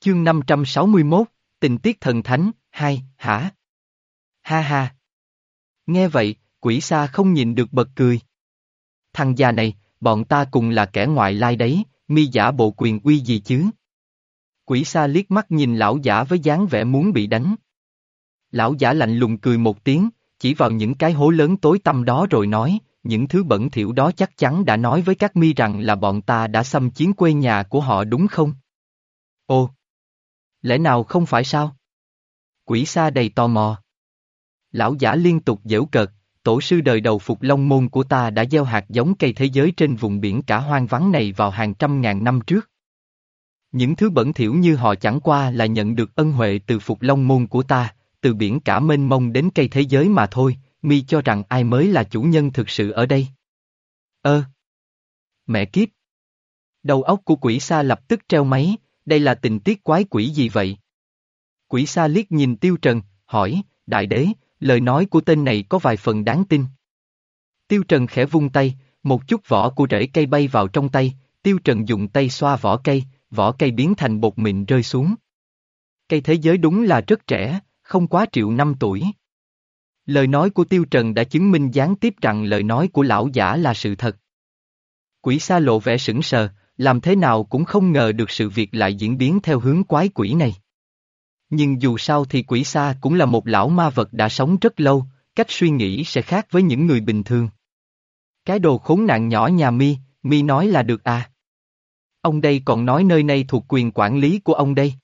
Chương 561, tình tiết thần thánh, hai, hả? Ha ha. Nghe vậy, quỷ sa không nhìn được bật cười. Thằng già này, bọn ta cùng là kẻ ngoại lai đấy, mi giả bộ quyền uy gì chứ? Quỷ sa liếc mắt nhìn lão giả với dáng vẻ muốn bị đánh. Lão giả lạnh lùng cười một tiếng, chỉ vào những cái hố lớn tối tăm đó rồi nói, những thứ bẩn thỉu đó chắc chắn đã nói với các mi rằng là bọn ta đã xâm chiếm quê nhà của họ đúng không? Ô. Lẽ nào không phải sao? Quỷ sa đầy tò mò. Lão giả liên tục dễu cợt, tổ sư đời đầu phục long môn của ta đã gieo hạt giống cây thế giới trên vùng biển cả hoang vắng này vào hàng trăm ngàn năm trước. Những thứ bẩn thỉu như họ chẳng qua là nhận được ân huệ từ phục long môn của ta, từ biển cả mênh mông đến cây thế giới mà thôi, mi cho rằng ai mới là chủ nhân thực sự ở đây. Ơ! Mẹ kiếp! Đầu óc của quỷ sa lập tức treo máy, đây là tình tiết quái quỷ gì vậy? Quỷ sa liếc nhìn tiêu trần, hỏi, đại đế, lời nói của tên này có vài phần đáng tin. Tiêu trần khẽ vung tay, một chút vỏ của rễ cây bay vào trong tay, tiêu trần dùng tay xoa vỏ cây, vỏ cây biến thành bột mịn rơi xuống. Cây thế giới đúng là rất trẻ, không quá triệu năm tuổi. Lời nói của Tiêu Trần đã chứng minh gián tiếp rằng lời nói của lão giả là sự thật. Quỷ sa lộ vẻ sững sờ, làm thế nào cũng không ngờ được sự việc lại diễn biến theo hướng quái quỷ này. Nhưng dù sao thì quỷ xa cũng là một lão ma vật đã sống rất lâu, cách suy nghĩ sẽ khác với những người bình thường. Cái đồ khốn nạn nhỏ nhà mi, mi nói là được à. Ông đây còn nói nơi này thuộc quyền quản lý của ông đây.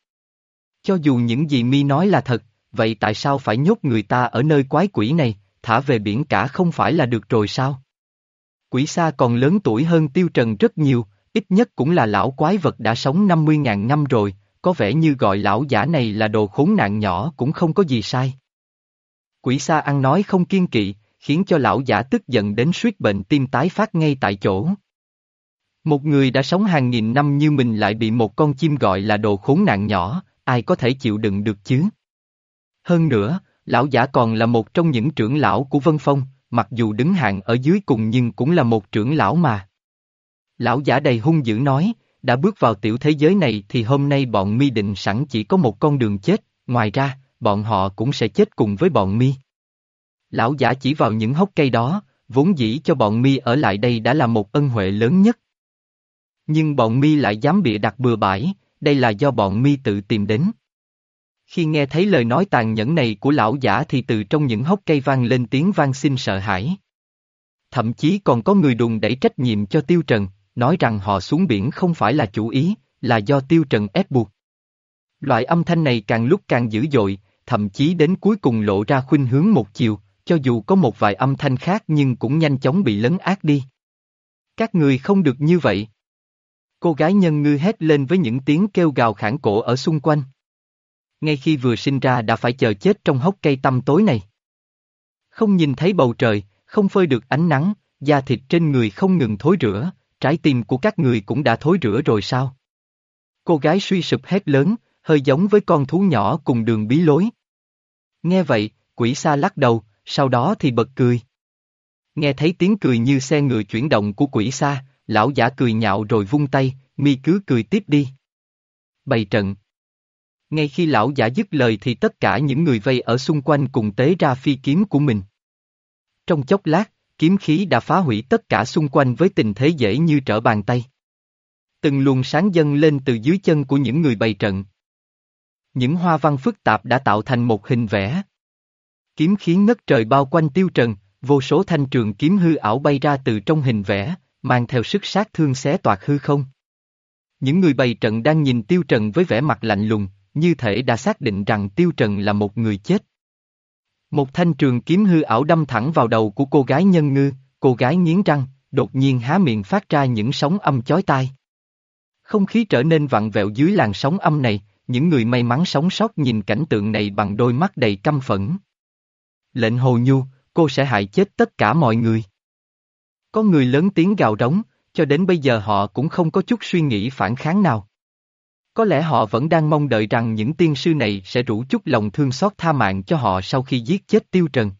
Cho dù những gì mi nói là thật, vậy tại sao phải nhốt người ta ở nơi quái quỷ này, thả về biển cả không phải là được rồi sao? Quỷ xa còn lớn tuổi hơn Tiêu Trần rất nhiều, ít nhất cũng là lão quái vật đã sống 50.000 năm rồi, có vẻ như gọi lão giả này là đồ khốn nạn nhỏ cũng không có gì sai. Quỷ sa ăn nói không kiên kỵ, khiến cho lão giả tức giận đến suýt bệnh tim tái phát ngay tại chỗ. Một người đã sống hàng nghìn năm như mình lại bị một con chim gọi là đồ khốn nạn nhỏ, ai có thể chịu đựng được chứ? Hơn nữa, lão giả còn là một trong những trưởng lão của Vân Phong, mặc dù đứng hạng ở dưới cùng nhưng cũng là một trưởng lão mà. Lão giả đầy hung dữ nói, đã bước vào tiểu thế giới này thì hôm nay bọn mi định sẵn chỉ có một con đường chết, ngoài ra, bọn họ cũng sẽ chết cùng với bọn mi. Lão giả chỉ vào những hốc cây đó, vốn dĩ cho bọn mi ở lại đây đã là một ân huệ lớn nhất. Nhưng bọn mi lại dám bịa đặt bừa bãi, đây là do bọn mi tự tìm đến. Khi nghe thấy lời nói tàn nhẫn này của lão giả thì từ trong những hốc cây vang lên tiếng vang xin sợ hãi. Thậm chí còn có người đùn đẩy trách nhiệm cho Tiêu Trần, nói rằng họ xuống biển không phải là chủ ý, là do Tiêu Trần ép buộc. Loại âm thanh này càng lúc càng dữ dội, thậm chí đến cuối cùng lộ ra khuynh hướng một chiều, cho dù có một vài âm thanh khác nhưng cũng nhanh chóng bị lấn át đi. Các người không được như vậy. Cô gái nhân ngư hét lên với những tiếng kêu gào khản cổ ở xung quanh ngay khi vừa sinh ra đã phải chờ chết trong hốc cây tăm tối này. Không nhìn thấy bầu trời, không phơi được ánh nắng, da thịt trên người không ngừng thối rữa, trái tim của các người cũng đã thối rữa rồi sao? Cô gái suy sụp hét lớn, hơi giống với con thú nhỏ cùng đường bí lối. Nghe vậy, quỷ xa lắc đầu, sau đó thì bật cười. Nghe thấy tiếng cười như xe ngựa chuyển động của quỷ xa, lão giả cười nhạo rồi vung tay, mi cứ cười tiếp đi. Bày trận, ngay khi lão giả dứt lời thì tất cả những người vây ở xung quanh cùng tế ra phi kiếm của mình. Trong chốc lát, kiếm khí đã phá hủy tất cả xung quanh với tình thế dễ như trở bàn tay. Từng luồng sáng dâng lên từ dưới chân của những người bày trận. Những hoa văn phức tạp đã tạo thành một hình vẽ. Kiếm khí ngất trời bao quanh tiêu trần, vô số thanh trường kiếm hư ảo bay ra từ trong hình vẽ, mang theo sức sát thương xé toạc hư không. Những người bày trận đang nhìn tiêu trần với vẻ mặt lạnh lùng, như thể đã xác định rằng Tiêu Trần là một người chết. Một thanh trường kiếm hư ảo đâm thẳng vào đầu của cô gái nhân ngư, cô gái nghiến răng, đột nhiên há miệng phát ra những sóng âm chói tai. Không khí trở nên vặn vẹo dưới làn sóng âm này, những người may mắn sống sót nhìn cảnh tượng này bằng đôi mắt đầy căm phẫn. Lệnh hồ nhu, cô sẽ hại chết tất cả mọi người. Có người lớn tiếng gào rống, cho đến bây giờ họ cũng không có chút suy nghĩ phản kháng nào. Có lẽ họ vẫn đang mong đợi rằng những tiên sư này sẽ rủ chút lòng thương xót tha mạng cho họ sau khi giết chết tiêu trần.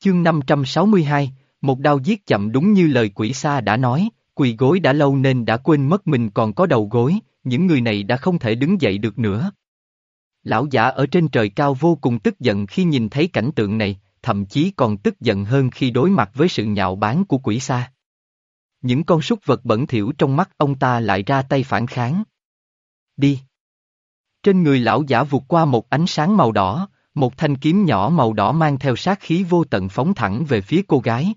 Chương 562, Một đao giết chậm đúng như lời quỷ xa đã nói, quỳ gối đã lâu nên đã quên mất mình còn có đầu gối, những người này đã không thể đứng dậy được nữa. Lão giả ở trên trời cao vô cùng tức giận khi nhìn thấy cảnh tượng này, thậm chí còn tức giận hơn khi đối mặt với sự nhạo báng của quỷ xa. Những con súc vật bẩn thỉu trong mắt ông ta lại ra tay phản kháng. Đi! Trên người lão giả vụt qua một ánh sáng màu đỏ, một thanh kiếm nhỏ màu đỏ mang theo sát khí vô tận phóng thẳng về phía cô gái.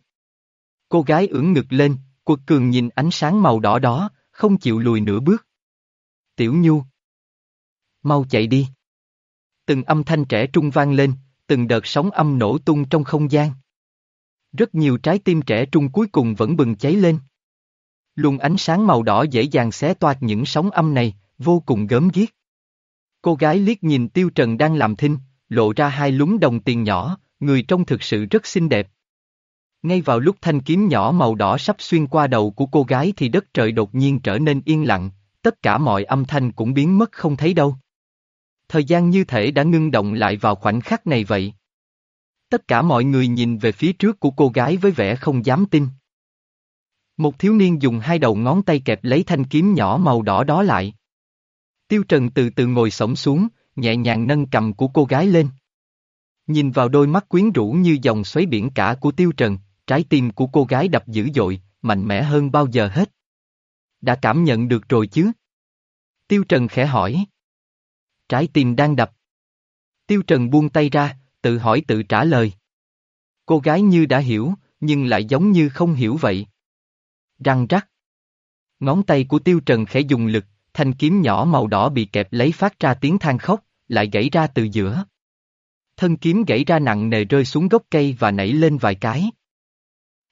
Cô gái ưỡn ngực lên, quật cường nhìn ánh sáng màu đỏ đó, không chịu lùi nửa bước. Tiểu Nhu! Mau chạy đi! Từng âm thanh trẻ trung vang lên, từng đợt sóng âm nổ tung trong không gian. Rất nhiều trái tim trẻ trung cuối cùng vẫn bừng cháy lên. Luồng ánh sáng màu đỏ dễ dàng xé toạc những sóng âm này, vô cùng gớm ghiếc. Cô gái liếc nhìn Tiêu Trần đang làm thinh, lộ ra hai lúng đồng tiền nhỏ, người trông thực sự rất xinh đẹp. Ngay vào lúc thanh kiếm nhỏ màu đỏ sắp xuyên qua đầu của cô gái thì đất trời đột nhiên trở nên yên lặng, tất cả mọi âm thanh cũng biến mất không thấy đâu. Thời gian như thể đã ngưng động lại vào khoảnh khắc này vậy. Tất cả mọi người nhìn về phía trước của cô gái với vẻ không dám tin. Một thiếu niên dùng hai đầu ngón tay kẹp lấy thanh kiếm nhỏ màu đỏ đó lại. Tiêu Trần từ từ ngồi sổng xuống, nhẹ nhàng nâng cầm của cô gái lên. Nhìn vào đôi mắt quyến rũ như dòng xoáy biển cả của Tiêu Trần, trái tim của cô gái đập dữ dội, mạnh mẽ hơn bao giờ hết. Đã cảm nhận được rồi chứ? Tiêu Trần khẽ hỏi. Trái tim đang đập. Tiêu Trần buông tay ra, tự hỏi tự trả lời. Cô gái như đã hiểu, nhưng lại giống như không hiểu vậy. Răng rắc. Ngón tay của Tiêu Trần khẽ dùng lực, thanh kiếm nhỏ màu đỏ bị kẹp lấy phát ra tiếng than khóc, lại gãy ra từ giữa. Thân kiếm gãy ra nặng nề rơi xuống gốc cây và nảy lên vài cái.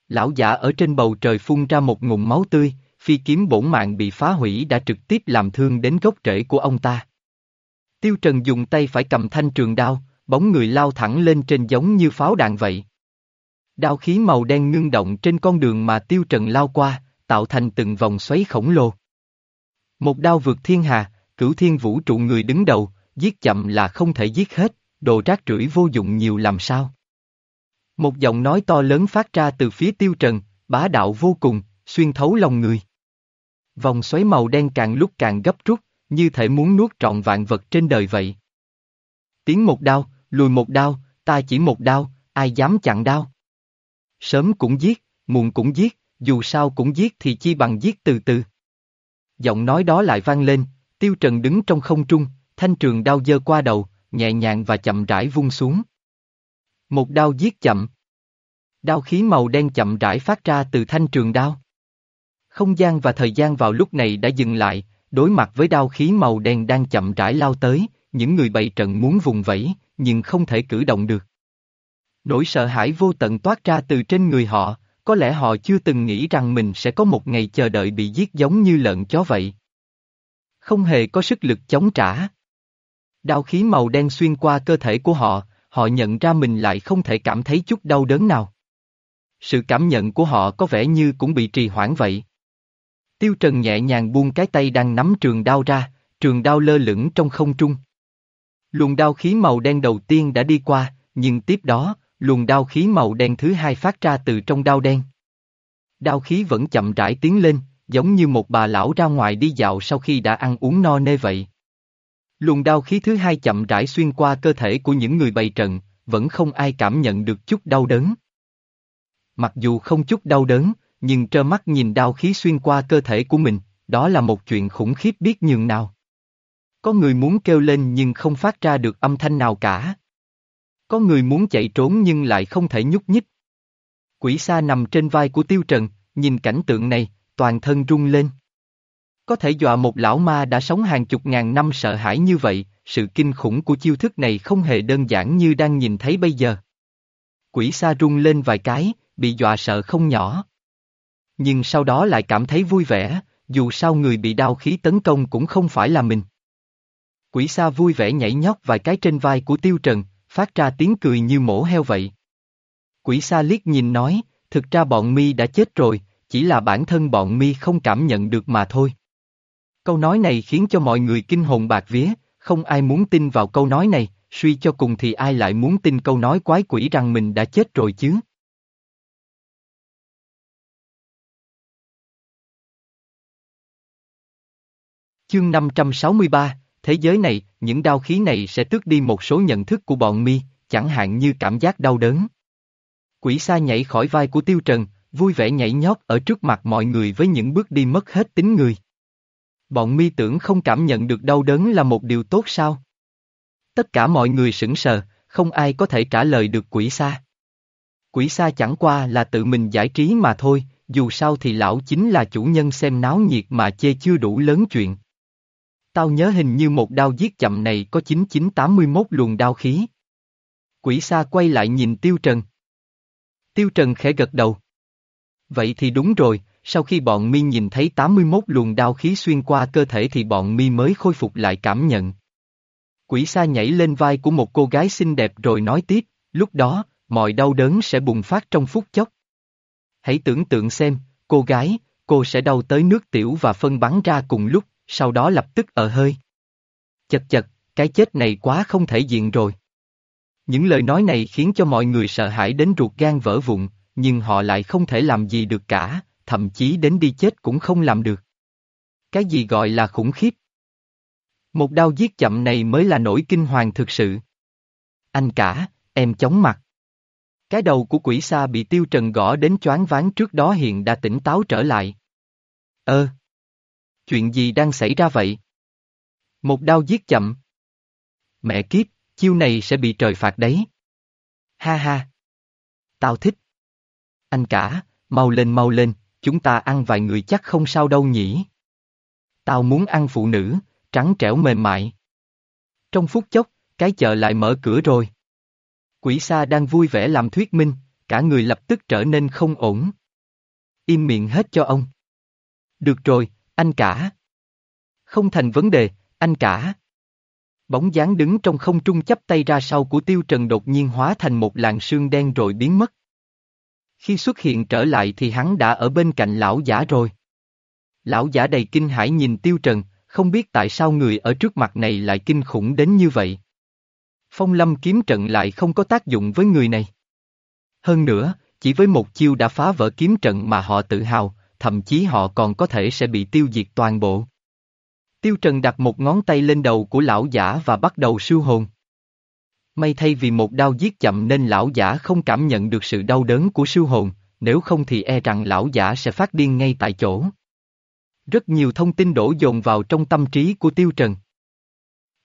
Lão giả ở trên bầu trời phun ra một ngụm máu tươi, phi kiếm bổn mạng bị phá hủy đã trực tiếp làm thương đến gốc rễ của ông ta. Tiêu Trần dùng tay phải cầm thanh trường đao, bóng người lao thẳng lên trên giống như pháo đạn vậy. Đao khí màu đen ngưng động trên con đường mà Tiêu Trần lao qua, tạo thành từng vòng xoáy khổng lồ. Một đao vượt thiên hà, cửu thiên vũ trụ người đứng đầu, giết chậm là không thể giết hết, đồ rác rưởi vô dụng nhiều làm sao. Một giọng nói to lớn phát ra từ phía tiêu trần, bá đạo vô cùng, xuyên thấu lòng người. Vòng xoáy màu đen càng lúc càng gấp rút, như thể muốn nuốt trọn vạn vật trên đời vậy. Tiến một đao, lùi một đao, ta chỉ một đao, ai dám chặn đao. Sớm cũng giết, muộn cũng giết, dù sao cũng giết thì chi bằng giết từ từ. Giọng nói đó lại vang lên, tiêu trần đứng trong không trung, thanh trường đao dơ qua đầu, nhẹ nhàng và chậm rãi vung xuống. Một đao giết chậm. Đao khí màu đen chậm rãi phát ra từ thanh trường đao. Không gian và thời gian vào lúc này đã dừng lại, đối mặt với đao khí màu đen đang chậm rãi lao tới, những người bày trận muốn vùng vẫy, nhưng không thể cử động được. Nỗi sợ hãi vô tận toát ra từ trên người họ, có lẽ họ chưa từng nghĩ rằng mình sẽ có một ngày chờ đợi bị giết giống như lợn chó vậy. Không hề có sức lực chống trả. Đao khí màu đen xuyên qua cơ thể của họ, họ nhận ra mình lại không thể cảm thấy chút đau đớn nào. Sự cảm nhận của họ có vẻ như cũng bị trì hoãn vậy. Tiêu Trần nhẹ nhàng buông cái tay đang nắm trường đao ra, trường đao lơ lửng trong không trung. Luồng đao khí màu đen đầu tiên đã đi qua, nhưng tiếp đó, luồng đao khí màu đen thứ hai phát ra từ trong đao đen. Đao khí vẫn chậm rãi tiến lên, giống như một bà lão ra ngoài đi dạo sau khi đã ăn uống no nê vậy. Luồng đao khí thứ hai chậm rãi xuyên qua cơ thể của những người bày trận, vẫn không ai cảm nhận được chút đau đớn. Mặc dù không chút đau đớn, nhưng trơ mắt nhìn đao khí xuyên qua cơ thể của mình, đó là một chuyện khủng khiếp biết nhường nào. Có người muốn kêu lên nhưng không phát ra được âm thanh nào cả. Có người muốn chạy trốn nhưng lại không thể nhúc nhích. Quỷ sa nằm trên vai của Tiêu Trần, nhìn cảnh tượng này, toàn thân rung lên. Có thể dọa một lão ma đã sống hàng chục ngàn năm sợ hãi như vậy, sự kinh khủng của chiêu thức này không hề đơn giản như đang nhìn thấy bây giờ. Quỷ sa rung lên vài cái, bị dọa sợ không nhỏ. Nhưng sau đó lại cảm thấy vui vẻ, dù sao người bị đau khí tấn công cũng không phải là mình. Quỷ sa vui vẻ nhảy nhót vài cái trên vai của Tiêu Trần, phát ra tiếng cười như mổ heo vậy. Quỷ sa liếc nhìn nói, thực ra bọn mi đã chết rồi, chỉ là bản thân bọn mi không cảm nhận được mà thôi. Câu nói này khiến cho mọi người kinh hồn bạc vía, không ai muốn tin vào câu nói này, suy cho cùng thì ai lại muốn tin câu nói quái quỷ rằng mình đã chết rồi chứ. Chương 563, thế giới này, những đau khí này sẽ tước đi một số nhận thức của bọn mi, chẳng hạn như cảm giác đau đớn. Quỷ sa nhảy khỏi vai của Tiêu Trần, vui vẻ nhảy nhót ở trước mặt mọi người với những bước đi mất hết tính người. Bọn mi tưởng không cảm nhận được đau đớn là một điều tốt sao? Tất cả mọi người sững sờ, không ai có thể trả lời được quỷ sa. Quỷ sa chẳng qua là tự mình giải trí mà thôi, dù sao thì lão chính là chủ nhân xem náo nhiệt mà chê chưa đủ lớn chuyện. Tao nhớ hình như một đao giết chậm này có 9981 luồng đao khí. Quỷ sa quay lại nhìn Tiêu Trần. Tiêu Trần khẽ gật đầu. Vậy thì đúng rồi, sau khi bọn mi nhìn thấy 81 luồng đao khí xuyên qua cơ thể thì bọn mi mới khôi phục lại cảm nhận. Quỷ sa nhảy lên vai của một cô gái xinh đẹp rồi nói tiếp, lúc đó, mọi đau đớn sẽ bùng phát trong phút chốc. Hãy tưởng tượng xem, cô gái, cô sẽ đau tới nước tiểu và phân bắn ra cùng lúc, sau đó lập tức ở hơi. Chật chật, cái chết này quá không thể diện rồi. Những lời nói này khiến cho mọi người sợ hãi đến ruột gan vỡ vụn, nhưng họ lại không thể làm gì được cả, thậm chí đến đi chết cũng không làm được. Cái gì gọi là khủng khiếp? Một đau giết chậm này mới là nỗi kinh hoàng thực sự. Anh cả, em chóng mặt. Cái đầu của quỷ xa bị tiêu trần gõ đến choáng váng trước đó hiện đã tỉnh táo trở lại. Ơ! Chuyện gì đang xảy ra vậy? Một đau giết chậm. Mẹ kiếp, chiêu này sẽ bị trời phạt đấy. Ha ha! Tao thích. Anh cả, mau lên mau lên, chúng ta ăn vài người chắc không sao đâu nhỉ. Tao muốn ăn phụ nữ, trắng trẻo mềm mại. Trong phút chốc, cái chợ lại mở cửa rồi. Quỷ sa đang vui vẻ làm thuyết minh, cả người lập tức trở nên không ổn. Im miệng hết cho ông. Được rồi, anh cả. Không thành vấn đề, anh cả. Bóng dáng đứng trong không trung chấp tay ra sau của tiêu trần đột nhiên hóa thành một làn sương đen rồi biến mất. Khi xuất hiện trở lại thì hắn đã ở bên cạnh lão giả rồi. Lão giả đầy kinh hãi nhìn tiêu trần, không biết tại sao người ở trước mặt này lại kinh khủng đến như vậy. Phong lâm kiếm trận lại không có tác dụng với người này. Hơn nữa, chỉ với một chiêu đã phá vỡ kiếm trận mà họ tự hào, thậm chí họ còn có thể sẽ bị tiêu diệt toàn bộ. Tiêu Trần đặt một ngón tay lên đầu của lão giả và bắt đầu siêu hồn. May thay vì một đau giết chậm nên lão giả không cảm nhận được sự đau đớn của siêu hồn, nếu không thì e rằng lão giả sẽ phát điên ngay tại chỗ. Rất nhiều thông tin đổ dồn vào trong tâm trí của Tiêu Trần.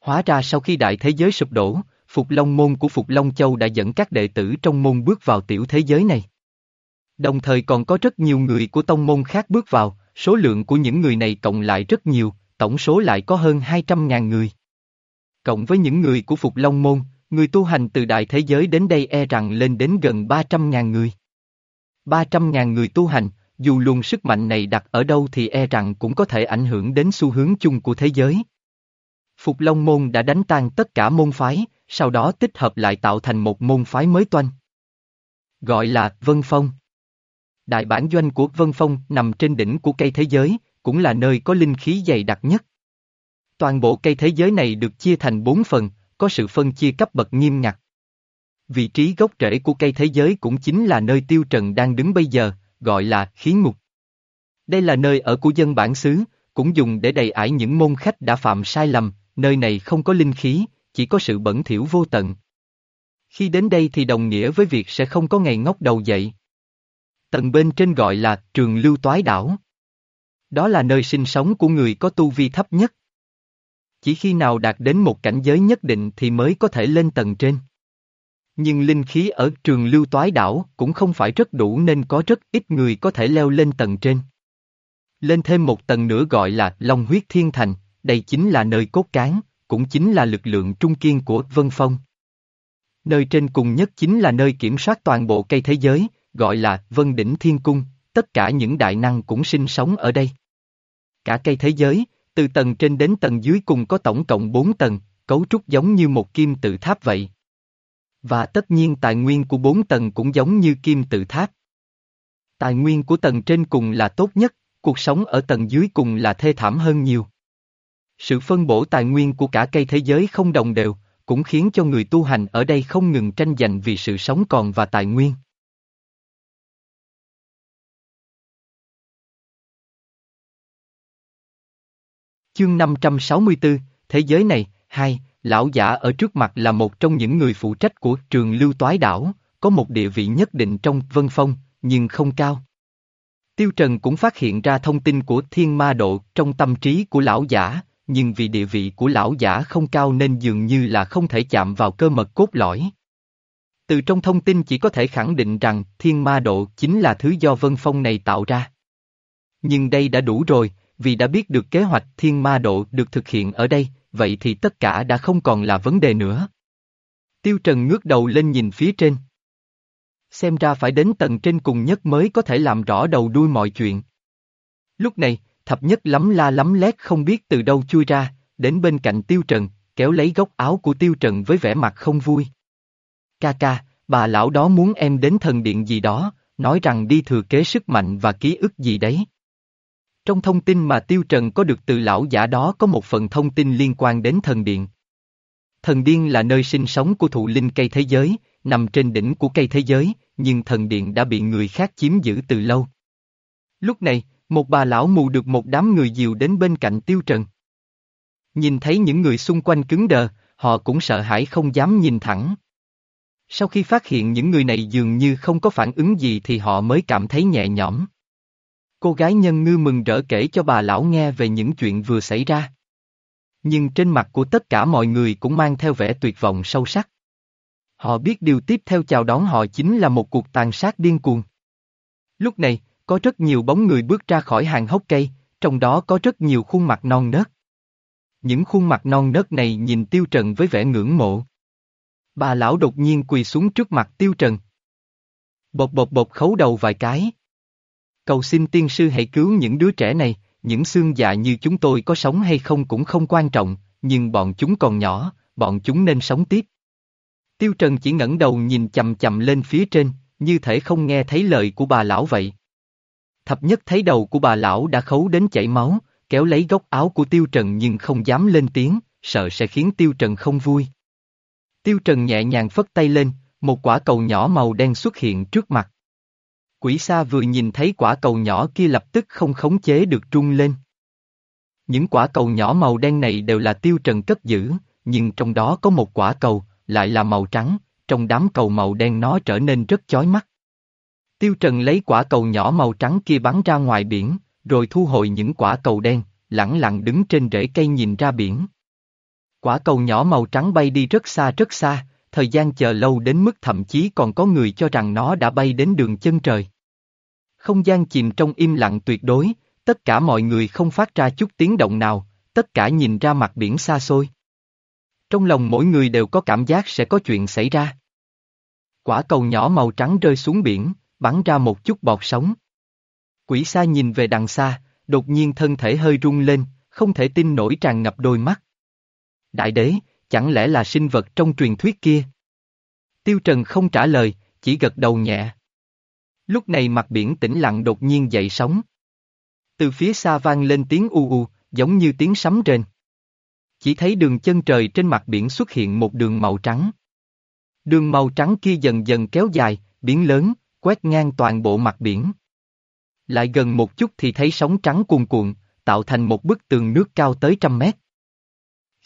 Hóa ra sau khi đại thế giới sụp đổ, Phục Long môn của Phục Long Châu đã dẫn các đệ tử trong môn bước vào tiểu thế giới này. Đồng thời còn có rất nhiều người của tông môn khác bước vào, số lượng của những người này cộng lại rất nhiều, tổng số lại có hơn 200.000 người. Cộng với những người của Phục Long môn, người tu hành từ đại thế giới đến đây e rằng lên đến gần 300.000 người. 300.000 người tu hành, dù luồng sức mạnh này đặt ở đâu thì e rằng cũng có thể ảnh hưởng đến xu hướng chung của thế giới. Phục Long Môn đã đánh tan tất cả môn phái, sau đó tích hợp lại tạo thành một môn phái mới toanh. Gọi là Vân Phong. Đại bản doanh của Vân Phong nằm trên đỉnh của cây thế giới, cũng là nơi có linh khí dày đặc nhất. Toàn bộ cây thế giới này được chia thành bốn phần, có sự phân chia cấp bậc nghiêm ngặt. Vị trí gốc rễ của cây thế giới cũng chính là nơi tiêu trần đang đứng bây giờ, gọi là khí ngục. Đây là nơi ở của dân bản xứ, cũng dùng để đầy ải những môn khách đã phạm sai lầm, nơi này không có linh khí, chỉ có sự bẩn thỉu vô tận. Khi đến đây thì đồng nghĩa với việc sẽ không có ngày ngóc đầu dậy. Tầng bên trên gọi là trường lưu toái đảo. Đó là nơi sinh sống của người có tu vi thấp nhất. Chỉ khi nào đạt đến một cảnh giới nhất định thì mới có thể lên tầng trên. Nhưng linh khí ở trường lưu toái đảo cũng không phải rất đủ nên có rất ít người có thể leo lên tầng trên. Lên thêm một tầng nữa gọi là Long huyết thiên thành, đây chính là nơi cốt cán, cũng chính là lực lượng trung kiên của Vân Phong. Nơi trên cùng nhất chính là nơi kiểm soát toàn bộ cây thế giới, gọi là Vân Đỉnh Thiên Cung, tất cả những đại năng cũng sinh sống ở đây. Cả cây thế giới, từ tầng trên đến tầng dưới cùng có tổng cộng 4 tầng, cấu trúc giống như một kim tự tháp vậy. Và tất nhiên tài nguyên của 4 tầng cũng giống như kim tự tháp. Tài nguyên của tầng trên cùng là tốt nhất, cuộc sống ở tầng dưới cùng là thê thảm hơn nhiều. Sự phân bổ tài nguyên của cả cây thế giới không đồng đều, cũng khiến cho người tu hành ở đây không ngừng tranh giành vì sự sống còn và tài nguyên. Chương 564, Thế giới này, hai, lão giả ở trước mặt là một trong những người phụ trách của trường lưu toái đảo, có một địa vị nhất định trong vân phong, nhưng không cao. Tiêu Trần cũng phát hiện ra thông tin của thiên ma độ trong tâm trí của lão giả, nhưng vì địa vị của lão giả không cao nên dường như là không thể chạm vào cơ mật cốt lõi. Từ trong thông tin chỉ có thể khẳng định rằng thiên ma độ chính là thứ do vân phong này tạo ra. Nhưng đây đã đủ rồi, vì đã biết được kế hoạch thiên ma độ được thực hiện ở đây, vậy thì tất cả đã không còn là vấn đề nữa. Tiêu Trần ngước đầu lên nhìn phía trên. Xem ra phải đến tầng trên cùng nhất mới có thể làm rõ đầu đuôi mọi chuyện. Lúc này, thập nhất lắm la lắm lét không biết từ đâu chui ra, đến bên cạnh Tiêu Trần, kéo lấy góc áo của Tiêu Trần với vẻ mặt không vui. Ca ca, bà lão đó muốn em đến thần điện gì đó, nói rằng đi thừa kế sức mạnh và ký ức gì đấy. Trong thông tin mà Tiêu Trần có được từ lão giả đó có một phần thông tin liên quan đến thần điện. Thần điện là nơi sinh sống của thụ linh cây thế giới, nằm trên đỉnh của cây thế giới, nhưng thần điện đã bị người khác chiếm giữ từ lâu. Lúc này, một bà lão mù được một đám người dìu đến bên cạnh Tiêu Trần. Nhìn thấy những người xung quanh cứng đờ, họ cũng sợ hãi không dám nhìn thẳng. Sau khi phát hiện những người này dường như không có phản ứng gì thì họ mới cảm thấy nhẹ nhõm. Cô gái nhân ngư mừng rỡ kể cho bà lão nghe về những chuyện vừa xảy ra. Nhưng trên mặt của tất cả mọi người cũng mang theo vẻ tuyệt vọng sâu sắc. Họ biết điều tiếp theo chào đón họ chính là một cuộc tàn sát điên cuồng. Lúc này, có rất nhiều bóng người bước ra khỏi hàng hốc cây, trong đó có rất nhiều khuôn mặt non nớt. Những khuôn mặt non nớt này nhìn Tiêu Trần với vẻ ngưỡng mộ. Bà lão đột nhiên quỳ xuống trước mặt Tiêu Trần. Bột bột bột khấu đầu vài cái. Cầu xin tiên sư hãy cứu những đứa trẻ này, những xương dạ như chúng tôi có sống hay không cũng không quan trọng, nhưng bọn chúng còn nhỏ, bọn chúng nên sống tiếp. Tiêu Trần chỉ ngẩng đầu nhìn chầm chầm lên phía trên, như thể không nghe thấy lời của bà lão vậy. Thập nhất thấy đầu của bà lão đã khấu đến chảy máu, kéo lấy góc áo của Tiêu Trần nhưng không dám lên tiếng, sợ sẽ khiến Tiêu Trần không vui. Tiêu Trần nhẹ nhàng phất tay lên, một quả cầu nhỏ màu đen xuất hiện trước mặt. Quỷ sa vừa nhìn thấy quả cầu nhỏ kia lập tức không khống chế được trung lên. Những quả cầu nhỏ màu đen này đều là Tiêu Trần cất giữ, nhưng trong đó có một quả cầu, lại là màu trắng, trong đám cầu màu đen nó trở nên rất chói mắt. Tiêu Trần lấy quả cầu nhỏ màu trắng kia bắn ra ngoài biển, rồi thu hồi những quả cầu đen, lẳng lặng đứng trên rễ cây nhìn ra biển. Quả cầu nhỏ màu trắng bay đi rất xa rất xa, thời gian chờ lâu đến mức thậm chí còn có người cho rằng nó đã bay đến đường chân trời. Không gian chìm trong im lặng tuyệt đối, tất cả mọi người không phát ra chút tiếng động nào, tất cả nhìn ra mặt biển xa xôi. Trong lòng mỗi người đều có cảm giác sẽ có chuyện xảy ra. Quả cầu nhỏ màu trắng rơi xuống biển, bắn ra một chút bọt sóng. Quỷ xa nhìn về đằng xa, đột nhiên thân thể hơi rung lên, không thể tin nổi tràn ngập đôi mắt. Đại đế, chẳng lẽ là sinh vật trong truyền thuyết kia? Tiêu Trần không trả lời, chỉ gật đầu nhẹ. Lúc này mặt biển tĩnh lặng đột nhiên dậy sóng. Từ phía xa vang lên tiếng u u, giống như tiếng sấm rền. Chỉ thấy đường chân trời trên mặt biển xuất hiện một đường màu trắng. Đường màu trắng kia dần dần kéo dài, biển lớn, quét ngang toàn bộ mặt biển. Lại gần một chút thì thấy sóng trắng cuồn cuộn, tạo thành một bức tường nước cao tới trăm mét.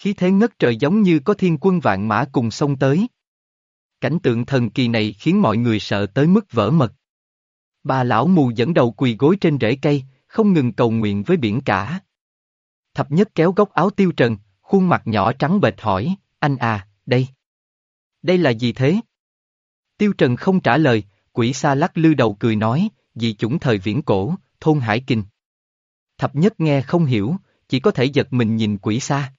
Khí thế ngất trời giống như có thiên quân vạn mã cùng sông tới. Cảnh tượng thần kỳ này khiến mọi người sợ tới mức vỡ mật. Bà lão mù dẫn đầu quỳ gối trên rễ cây, không ngừng cầu nguyện với biển cả. Thập nhất kéo góc áo tiêu trần, khuôn mặt nhỏ trắng bệch hỏi, anh à, đây. Đây là gì thế? Tiêu trần không trả lời, quỷ sa lắc lư đầu cười nói, dị chủng thời viễn cổ, thôn hải kinh. Thập nhất nghe không hiểu, chỉ có thể giật mình nhìn quỷ sa.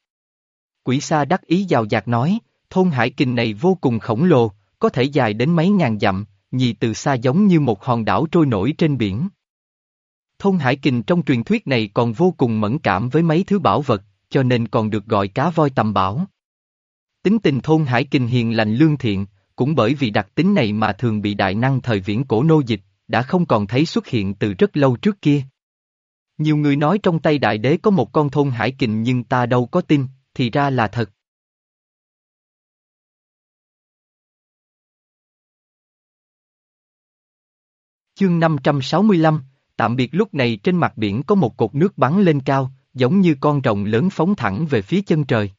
Quỷ sa đắc ý giàu dạt nói, thôn hải kinh này vô cùng khổng lồ, có thể dài đến mấy ngàn dặm, nhì từ xa giống như một hòn đảo trôi nổi trên biển. Thôn hải kình trong truyền thuyết này còn vô cùng mẫn cảm với mấy thứ bảo vật, cho nên còn được gọi cá voi tầm bảo. Tính tình thôn hải kình hiền lành lương thiện, cũng bởi vì đặc tính này mà thường bị đại năng thời viễn cổ nô dịch, đã không còn thấy xuất hiện từ rất lâu trước kia. Nhiều người nói trong tay đại đế có một con thôn hải kình nhưng ta đâu có tin, thì ra là thật. Chương 565, tạm biệt lúc này trên mặt biển có một cột nước bắn lên cao, giống như con rồng lớn phóng thẳng về phía chân trời.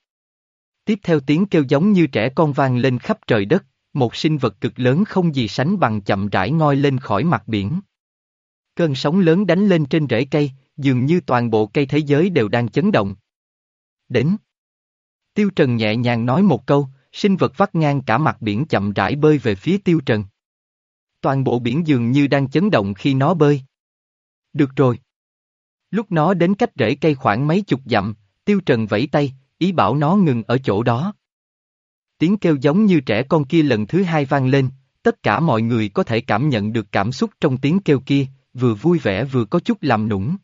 Tiếp theo tiếng kêu giống như trẻ con vang lên khắp trời đất, một sinh vật cực lớn không gì sánh bằng chậm rãi ngoi lên khỏi mặt biển. Cơn sóng lớn đánh lên trên rễ cây, dường như toàn bộ cây thế giới đều đang chấn động. Đến. Tiêu Trần nhẹ nhàng nói một câu, sinh vật vắt ngang cả mặt biển chậm rãi bơi về phía Tiêu Trần. Toàn bộ biển dường như đang chấn động khi nó bơi. Được rồi. Lúc nó đến cách rễ cây khoảng mấy chục dặm, Tiêu Trần vẫy tay, ý bảo nó ngừng ở chỗ đó. Tiếng kêu giống như trẻ con kia lần thứ hai vang lên, tất cả mọi người có thể cảm nhận được cảm xúc trong tiếng kêu kia, vừa vui vẻ vừa có chút làm nũng.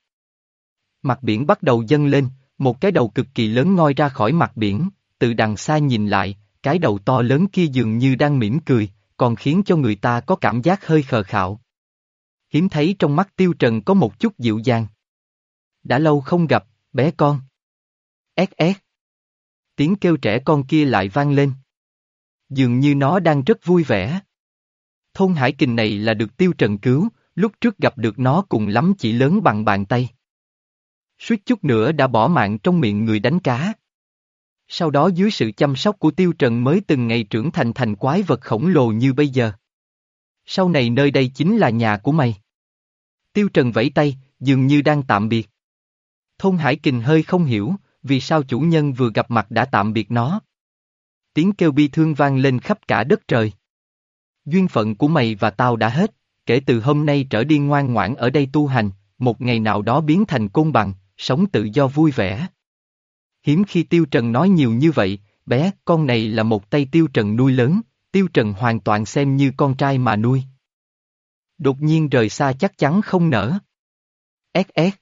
Mặt biển bắt đầu dâng lên, một cái đầu cực kỳ lớn ngoi ra khỏi mặt biển, từ đằng xa nhìn lại, cái đầu to lớn kia dường như đang mỉm cười, còn khiến cho người ta có cảm giác hơi khờ khạo. Hiếm thấy trong mắt tiêu trần có một chút dịu dàng. Đã lâu không gặp, bé con. Ét. Tiếng kêu trẻ con kia lại vang lên. Dường như nó đang rất vui vẻ. Thôn hải kình này là được tiêu trần cứu, lúc trước gặp được nó cùng lắm chỉ lớn bằng bàn tay. Suýt chút nữa đã bỏ mạng trong miệng người đánh cá. Sau đó dưới sự chăm sóc của tiêu trần mới từng ngày trưởng thành thành quái vật khổng lồ như bây giờ. Sau này nơi đây chính là nhà của mày. Tiêu trần vẫy tay, dường như đang tạm biệt. Thôn Hải Kình hơi không hiểu, vì sao chủ nhân vừa gặp mặt đã tạm biệt nó. Tiếng kêu bi thương vang lên khắp cả đất trời. Duyên phận của mày và tao đã hết, kể từ hôm nay trở đi ngoan ngoãn ở đây tu hành, một ngày nào đó biến thành côn bằng, sống tự do vui vẻ. Hiếm khi Tiêu Trần nói nhiều như vậy, bé, con này là một tay Tiêu Trần nuôi lớn, Tiêu Trần hoàn toàn xem như con trai mà nuôi. Đột nhiên rời xa chắc chắn không nở. Ét.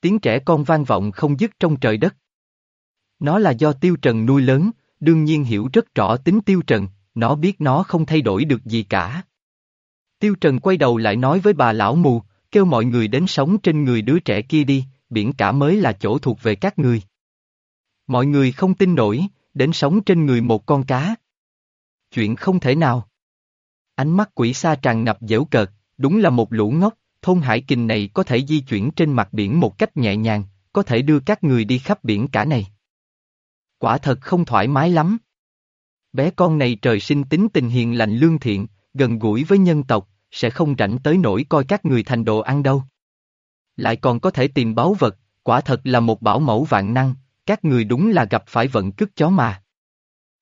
Tiếng trẻ con vang vọng không dứt trong trời đất. Nó là do Tiêu Trần nuôi lớn, đương nhiên hiểu rất rõ tính Tiêu Trần, nó biết nó không thay đổi được gì cả. Tiêu Trần quay đầu lại nói với bà lão mù, kêu mọi người đến sống trên người đứa trẻ kia đi, biển cả mới là chỗ thuộc về các người. Mọi người không tin nổi, đến sống trên người một con cá. Chuyện không thể nào. Ánh mắt quỷ xa tràn ngập dễu cợt, đúng là một lũ ngốc, thôn hải kình này có thể di chuyển trên mặt biển một cách nhẹ nhàng, có thể đưa các người đi khắp biển cả này. Quả thật không thoải mái lắm. Bé con này trời sinh tính tình hiền lành lương thiện, gần gũi với nhân tộc, sẽ không rảnh tới nỗi coi các người thành đồ ăn đâu. Lại còn có thể tìm báu vật, quả thật là một bảo mẫu vạn năng, các người đúng là gặp phải vận cứt chó mà.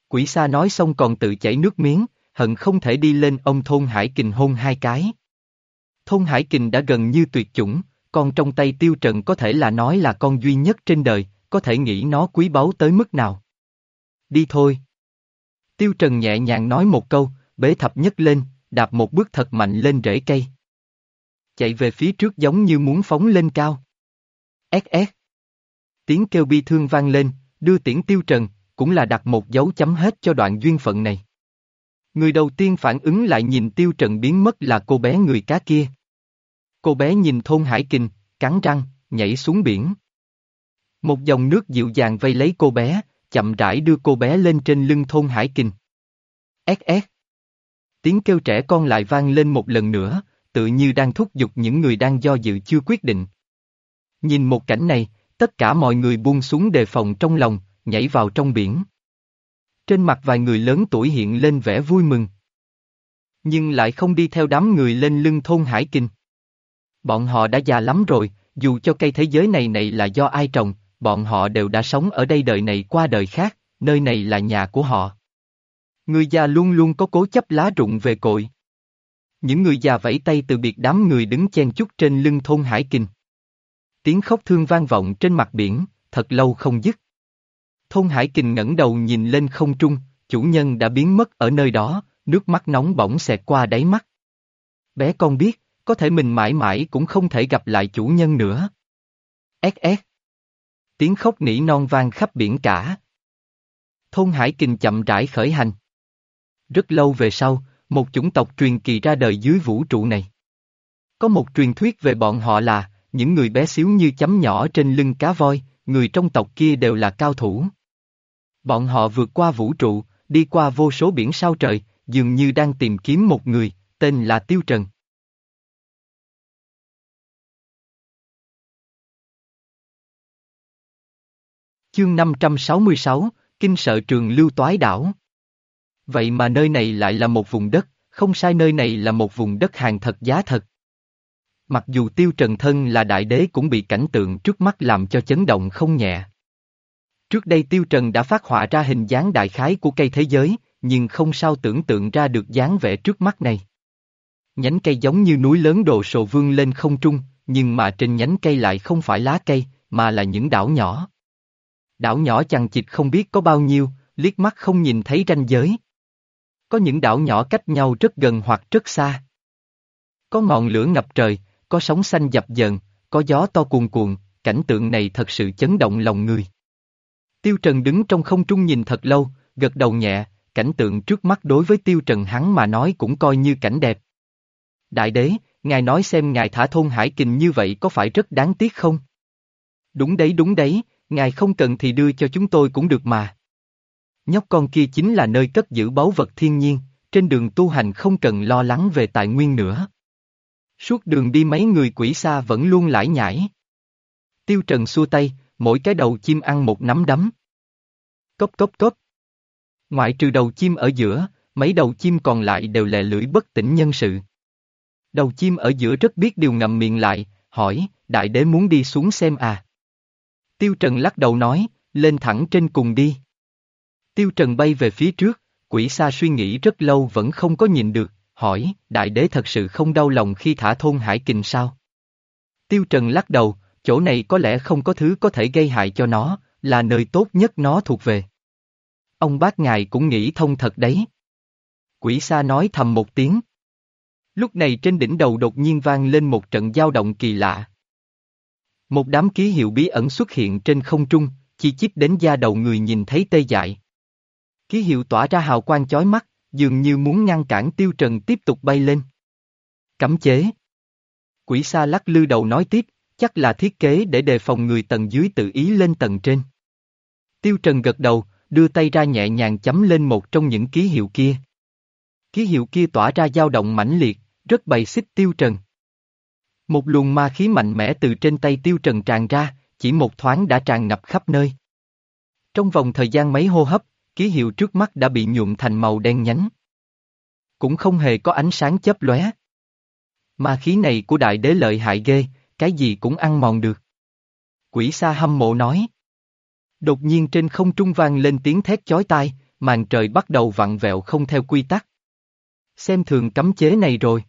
Quỷ xa nói xong còn tự chảy nước miếng, hận không thể đi lên ông thôn Hải Kình hôn hai cái. Thôn Hải Kình đã gần như tuyệt chủng, con trong tay tiêu trần có thể là nói là con duy nhất trên đời, có thể nghĩ nó quý báu tới mức nào. Đi thôi. Tiêu trần nhẹ nhàng nói một câu, bế thập nhất lên, đạp một bước thật mạnh lên rễ cây. Chạy về phía trước giống như muốn phóng lên cao. Ét ét. Tiếng kêu bi thương vang lên, đưa tiễn tiêu trần, cũng là đặt một dấu chấm hết cho đoạn duyên phận này. Người đầu tiên phản ứng lại nhìn tiêu trần biến mất là cô bé người cá kia. Cô bé nhìn thôn hải kinh, cắn răng, nhảy xuống biển. Một dòng nước dịu dàng vây lấy cô bé, chậm rãi đưa cô bé lên trên lưng thôn hải kinh. Ét ét. Tiếng kêu trẻ con lại vang lên một lần nữa, tự như đang thúc giục những người đang do dự chưa quyết định. Nhìn một cảnh này, tất cả mọi người buông xuống đề phòng trong lòng, nhảy vào trong biển. Trên mặt vài người lớn tuổi hiện lên vẻ vui mừng. Nhưng lại không đi theo đám người lên lưng thôn Hải Kinh. Bọn họ đã già lắm rồi, dù cho cây thế giới này này là do ai trồng, bọn họ đều đã sống ở đây đời này qua đời khác, nơi này là nhà của họ. Người già luôn luôn có cố chấp lá rụng về cội. Những người già vẫy tay từ biệt đám người đứng chen chúc trên lưng thôn Hải Kinh. Tiếng khóc thương vang vọng trên mặt biển, thật lâu không dứt. Thôn Hải Kình ngẩng đầu nhìn lên không trung, chủ nhân đã biến mất ở nơi đó, nước mắt nóng bỏng xẹt qua đáy mắt. Bé con biết, có thể mình mãi mãi cũng không thể gặp lại chủ nhân nữa. Ét ét. Tiếng khóc nỉ non vang khắp biển cả. Thôn Hải Kình chậm rãi khởi hành. Rất lâu về sau, một chủng tộc truyền kỳ ra đời dưới vũ trụ này. Có một truyền thuyết về bọn họ là, những người bé xíu như chấm nhỏ trên lưng cá voi, người trong tộc kia đều là cao thủ. Bọn họ vượt qua vũ trụ, đi qua vô số biển sao trời, dường như đang tìm kiếm một người, tên là Tiêu Trần. Chương 566, Kinh sợ trường lưu toái đảo. Vậy mà nơi này lại là một vùng đất, không sai nơi này là một vùng đất hàng thật giá thật. Mặc dù tiêu trần thân là đại đế cũng bị cảnh tượng trước mắt làm cho chấn động không nhẹ. Trước đây tiêu trần đã phát họa ra hình dáng đại khái của cây thế giới, nhưng không sao tưởng tượng ra được dáng vẻ trước mắt này. Nhánh cây giống như núi lớn đồ sộ vương lên không trung, nhưng mà trên nhánh cây lại không phải lá cây, mà là những đảo nhỏ. Đảo nhỏ chằng chịt không biết có bao nhiêu, liếc mắt không nhìn thấy ranh giới. Có những đảo nhỏ cách nhau rất gần hoặc rất xa. Có ngọn lửa ngập trời, có sóng xanh dập dờn, có gió to cuồn cuộn, cảnh tượng này thật sự chấn động lòng người. Tiêu Trần đứng trong không trung nhìn thật lâu, gật đầu nhẹ, cảnh tượng trước mắt đối với Tiêu Trần hắn mà nói cũng coi như cảnh đẹp. Đại đế, ngài nói xem ngài thả thôn hải kình như vậy có phải rất đáng tiếc không? Đúng đấy đúng đấy, ngài không cần thì đưa cho chúng tôi cũng được mà. Nhóc con kia chính là nơi cất giữ báu vật thiên nhiên, trên đường tu hành không cần lo lắng về tài nguyên nữa. Suốt đường đi mấy người quỷ xa vẫn luôn lải nhải. Tiêu Trần xua tay, mỗi cái đầu chim ăn một nắm đấm. Cốc cốc cốc. Ngoại trừ đầu chim ở giữa, mấy đầu chim còn lại đều lè lưỡi bất tỉnh nhân sự. Đầu chim ở giữa rất biết điều ngậm miệng lại, hỏi, đại đế muốn đi xuống xem à. Tiêu Trần lắc đầu nói, lên thẳng trên cùng đi. Tiêu Trần bay về phía trước, quỷ xa suy nghĩ rất lâu vẫn không có nhìn được, hỏi, đại đế thật sự không đau lòng khi thả thôn hải kình sao? Tiêu Trần lắc đầu, chỗ này có lẽ không có thứ có thể gây hại cho nó, là nơi tốt nhất nó thuộc về. Ông bác ngài cũng nghĩ thông thật đấy. Quỷ xa nói thầm một tiếng. Lúc này trên đỉnh đầu đột nhiên vang lên một trận dao động kỳ lạ. Một đám ký hiệu bí ẩn xuất hiện trên không trung, chi chít đến da đầu người nhìn thấy tê dại. Ký hiệu tỏa ra hào quang chói mắt, dường như muốn ngăn cản tiêu trần tiếp tục bay lên. Cấm chế. Quỷ sa lắc lư đầu nói tiếp, chắc là thiết kế để đề phòng người tầng dưới tự ý lên tầng trên. Tiêu trần gật đầu, đưa tay ra nhẹ nhàng chấm lên một trong những ký hiệu kia. Ký hiệu kia tỏa ra dao động mãnh liệt, rất bày xích tiêu trần. Một luồng ma khí mạnh mẽ từ trên tay tiêu trần tràn ra, chỉ một thoáng đã tràn ngập khắp nơi. Trong vòng thời gian mấy hô hấp, ký hiệu trước mắt đã bị nhuộm thành màu đen nhánh. Cũng không hề có ánh sáng chớp lóe. Ma khí này của đại đế lợi hại ghê, cái gì cũng ăn mòn được. Quỷ sa hâm mộ nói. Đột nhiên trên không trung vang lên tiếng thét chói tai, màn trời bắt đầu vặn vẹo không theo quy tắc. Xem thường cấm chế này rồi.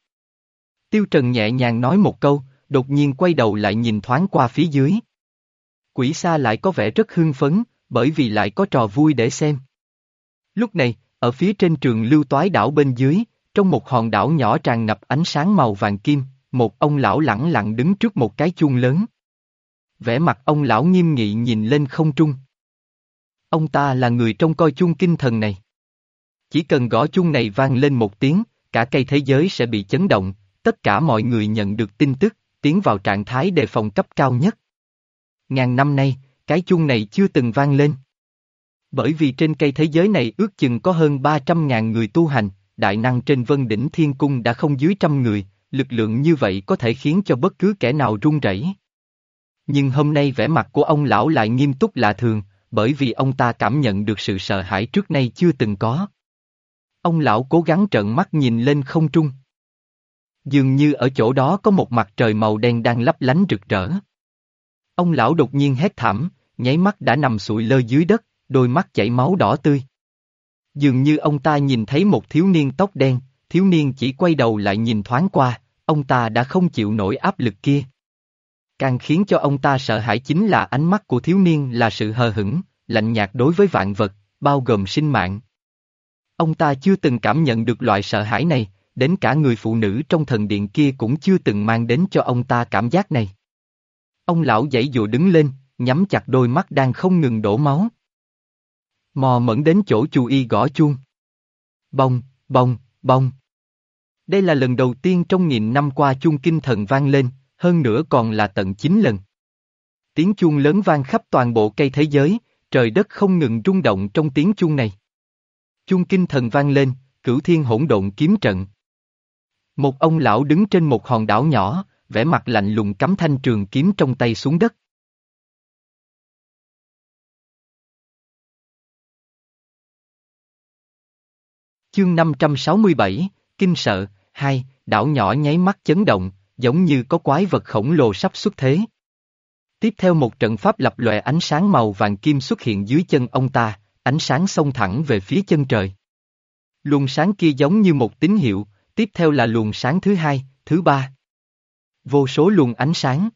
Tiêu Trần nhẹ nhàng nói một câu, đột nhiên quay đầu lại nhìn thoáng qua phía dưới. Quỷ sa lại có vẻ rất hưng phấn, bởi vì lại có trò vui để xem. Lúc này, ở phía trên trường lưu toái đảo bên dưới, trong một hòn đảo nhỏ tràn ngập ánh sáng màu vàng kim, một ông lão lẳng lặng đứng trước một cái chuông lớn. Vẻ mặt ông lão nghiêm nghị nhìn lên không trung. Ông ta là người trong coi chuông kinh thần này. Chỉ cần gõ chuông này vang lên một tiếng, cả cây thế giới sẽ bị chấn động, tất cả mọi người nhận được tin tức, tiến vào trạng thái đề phòng cấp cao nhất. Ngàn năm nay, cái chuông này chưa từng vang lên. Bởi vì trên cây thế giới này ước chừng có hơn 300.000 người tu hành, đại năng trên vân đỉnh thiên cung đã không dưới trăm người, lực lượng như vậy có thể khiến cho bất cứ kẻ nào run rẩy. Nhưng hôm nay vẻ mặt của ông lão lại nghiêm túc lạ thường, bởi vì ông ta cảm nhận được sự sợ hãi trước nay chưa từng có. Ông lão cố gắng trợn mắt nhìn lên không trung. Dường như ở chỗ đó có một mặt trời màu đen đang lấp lánh rực rỡ. Ông lão đột nhiên hét thảm, nháy mắt đã nằm sụi lơ dưới đất, đôi mắt chảy máu đỏ tươi. Dường như ông ta nhìn thấy một thiếu niên tóc đen, thiếu niên chỉ quay đầu lại nhìn thoáng qua, ông ta đã không chịu nổi áp lực kia. Càng khiến cho ông ta sợ hãi chính là ánh mắt của thiếu niên là sự hờ hững, lạnh nhạt đối với vạn vật, bao gồm sinh mạng. Ông ta chưa từng cảm nhận được loại sợ hãi này, đến cả người phụ nữ trong thần điện kia cũng chưa từng mang đến cho ông ta cảm giác này. Ông lão dãy dụa đứng lên, nhắm chặt đôi mắt đang không ngừng đổ máu. Mò mẫn đến chỗ chu y gõ chuông. Bông, bông, bông. Đây là lần đầu tiên trong nghìn năm qua chuông kinh thần vang lên, hơn nữa còn là tận 9 lần. Tiếng chuông lớn vang khắp toàn bộ cây thế giới, trời đất không ngừng rung động trong tiếng chuông này. Chuông kinh thần vang lên, cửu thiên hỗn độn kiếm trận. Một ông lão đứng trên một hòn đảo nhỏ, vẻ mặt lạnh lùng cắm thanh trường kiếm trong tay xuống đất. Chương 567, Kinh sợ, hai, đảo nhỏ nháy mắt chấn động, giống như có quái vật khổng lồ sắp xuất thế. Tiếp theo một trận pháp lập lòe ánh sáng màu vàng kim xuất hiện dưới chân ông ta, ánh sáng xông thẳng về phía chân trời. Luồng sáng kia giống như một tín hiệu, tiếp theo là luồng sáng thứ hai, thứ ba. Vô số luồng ánh sáng.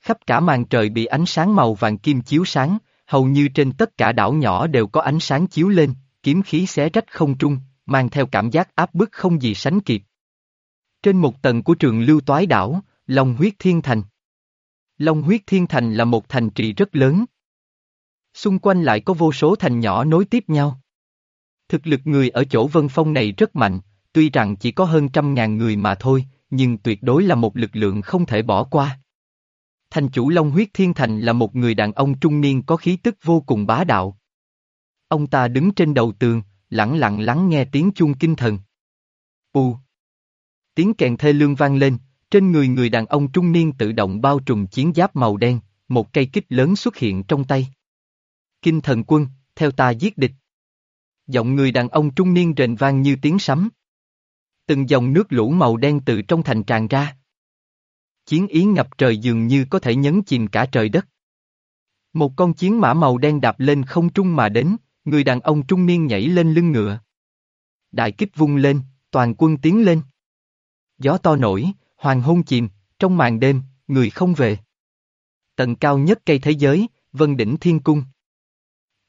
Khắp cả màn trời bị ánh sáng màu vàng kim chiếu sáng, hầu như trên tất cả đảo nhỏ đều có ánh sáng chiếu lên, kiếm khí xé rách không trung, mang theo cảm giác áp bức không gì sánh kịp. Trên một tầng của trường lưu toái đảo, Long huyết thiên thành. Long huyết thiên thành là một thành trì rất lớn. Xung quanh lại có vô số thành nhỏ nối tiếp nhau. Thực lực người ở chỗ Vân Phong này rất mạnh, tuy rằng chỉ có hơn trăm ngàn người mà thôi, nhưng tuyệt đối là một lực lượng không thể bỏ qua. Thành chủ Long huyết thiên thành là một người đàn ông trung niên có khí tức vô cùng bá đạo. Ông ta đứng trên đầu tường, lặng lặng lắng nghe tiếng chuông kinh thần. U. Tiếng kèn thê lương vang lên, trên người người đàn ông trung niên tự động bao trùm chiến giáp màu đen, một cây kích lớn xuất hiện trong tay. Kinh thần quân, theo ta giết địch. Giọng người đàn ông trung niên rền vang như tiếng sấm. Từng dòng nước lũ màu đen từ trong thành tràn ra. Chiến ý ngập trời dường như có thể nhấn chìm cả trời đất. Một con chiến mã màu đen đạp lên không trung mà đến, người đàn ông trung niên nhảy lên lưng ngựa. Đại kích vung lên, toàn quân tiến lên. Gió to nổi, hoàng hôn chìm, trong màn đêm, người không về. Tầng cao nhất cây thế giới, Vân Đỉnh Thiên Cung.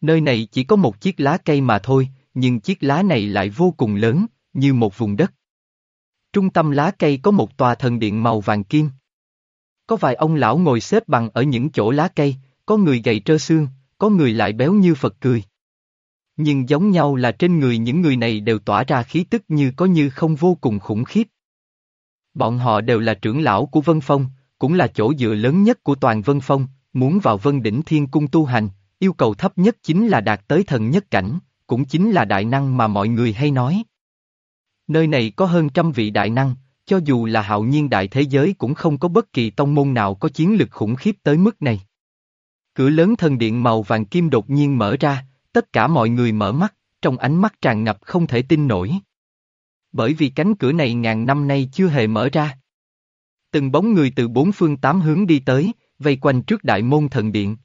Nơi này chỉ có một chiếc lá cây mà thôi, nhưng chiếc lá này lại vô cùng lớn, như một vùng đất. Trung tâm lá cây có một tòa thần điện màu vàng kim. Có vài ông lão ngồi xếp bằng ở những chỗ lá cây, có người gầy trơ xương, có người lại béo như Phật cười. Nhưng giống nhau là trên người những người này đều tỏa ra khí tức như có như không vô cùng khủng khiếp. Bọn họ đều là trưởng lão của Vân Phong, cũng là chỗ dựa lớn nhất của toàn Vân Phong, muốn vào Vân Đỉnh Thiên Cung tu hành, yêu cầu thấp nhất chính là đạt tới thần nhất cảnh, cũng chính là đại năng mà mọi người hay nói. Nơi này có hơn trăm vị đại năng, cho dù là hạo nhiên đại thế giới cũng không có bất kỳ tông môn nào có chiến lực khủng khiếp tới mức này. Cửa lớn thần điện màu vàng kim đột nhiên mở ra, tất cả mọi người mở mắt, trong ánh mắt tràn ngập không thể tin nổi. Bởi vì cánh cửa này ngàn năm nay chưa hề mở ra. Từng bóng người từ bốn phương tám hướng đi tới, vây quanh trước đại môn thần điện.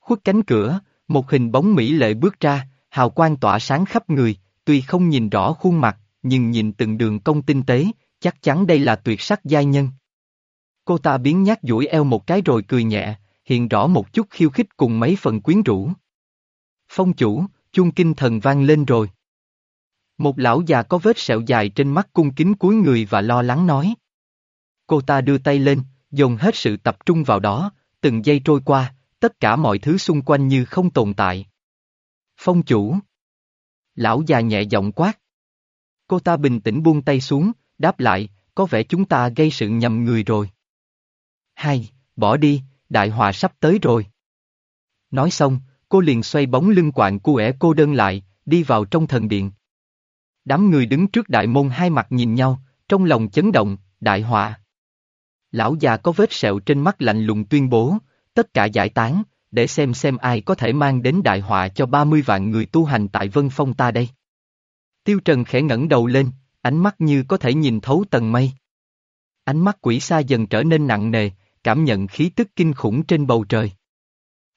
Khuất cánh cửa, một hình bóng mỹ lệ bước ra, hào quang tỏa sáng khắp người, tuy không nhìn rõ khuôn mặt, nhưng nhìn từng đường công tinh tế, chắc chắn đây là tuyệt sắc giai nhân. Cô ta biến nhát duỗi eo một cái rồi cười nhẹ, hiện rõ một chút khiêu khích cùng mấy phần quyến rũ. Phong chủ, chuông kinh thần vang lên rồi. Một lão già có vết sẹo dài trên mắt cung kính cúi người và lo lắng nói. Cô ta đưa tay lên, dồn hết sự tập trung vào đó, từng giây trôi qua, tất cả mọi thứ xung quanh như không tồn tại. Phong chủ. Lão già nhẹ giọng quát. Cô ta bình tĩnh buông tay xuống, đáp lại, có vẻ chúng ta gây sự nhầm người rồi. Hai, bỏ đi, đại họa sắp tới rồi. Nói xong, cô liền xoay bóng lưng quạng cu ẻ cô đơn lại, đi vào trong thần điện. Đám người đứng trước đại môn hai mặt nhìn nhau, trong lòng chấn động, đại họa. Lão già có vết sẹo trên mắt lạnh lùng tuyên bố, tất cả giải tán, để xem xem ai có thể mang đến đại họa cho 30 vạn người tu hành tại Vân Phong ta đây. Tiêu Trần khẽ ngẩng đầu lên, ánh mắt như có thể nhìn thấu tầng mây. Ánh mắt quỷ xa dần trở nên nặng nề, cảm nhận khí tức kinh khủng trên bầu trời.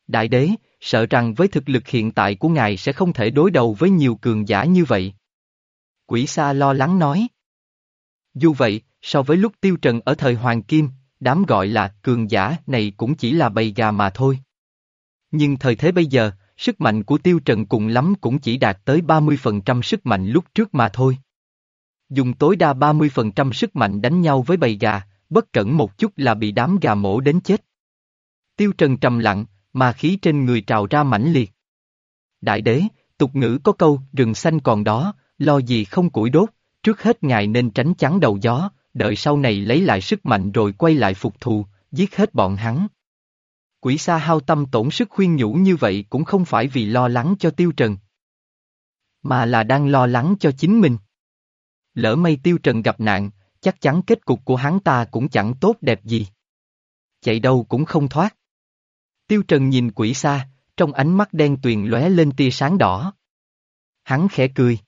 Đại đế, sợ rằng với thực lực hiện tại của ngài sẽ không thể đối đầu với nhiều cường giả như vậy. Quỷ Sa lo lắng nói. Dù vậy, so với lúc tiêu trần ở thời Hoàng Kim, đám gọi là cường giả này cũng chỉ là bầy gà mà thôi. Nhưng thời thế bây giờ, sức mạnh của tiêu trần cùng lắm cũng chỉ đạt tới 30% sức mạnh lúc trước mà thôi. Dùng tối đa 30% sức mạnh đánh nhau với bầy gà, bất cẩn một chút là bị đám gà mổ đến chết. Tiêu trần trầm lặng, mà khí trên người trào ra mãnh liệt. Đại đế, tục ngữ có câu, rừng xanh còn đó, lo gì không củi đốt, trước hết ngài nên tránh chắn đầu gió, đợi sau này lấy lại sức mạnh rồi quay lại phục thù, giết hết bọn hắn. Quỷ sa hao tâm tổn sức khuyên nhủ như vậy cũng không phải vì lo lắng cho tiêu trần, mà là đang lo lắng cho chính mình. Lỡ mây tiêu trần gặp nạn, chắc chắn kết cục của hắn ta cũng chẳng tốt đẹp gì. Chạy đâu cũng không thoát. Tiêu trần nhìn quỷ sa, trong ánh mắt đen tuyền lóe lên tia sáng đỏ. Hắn khẽ cười.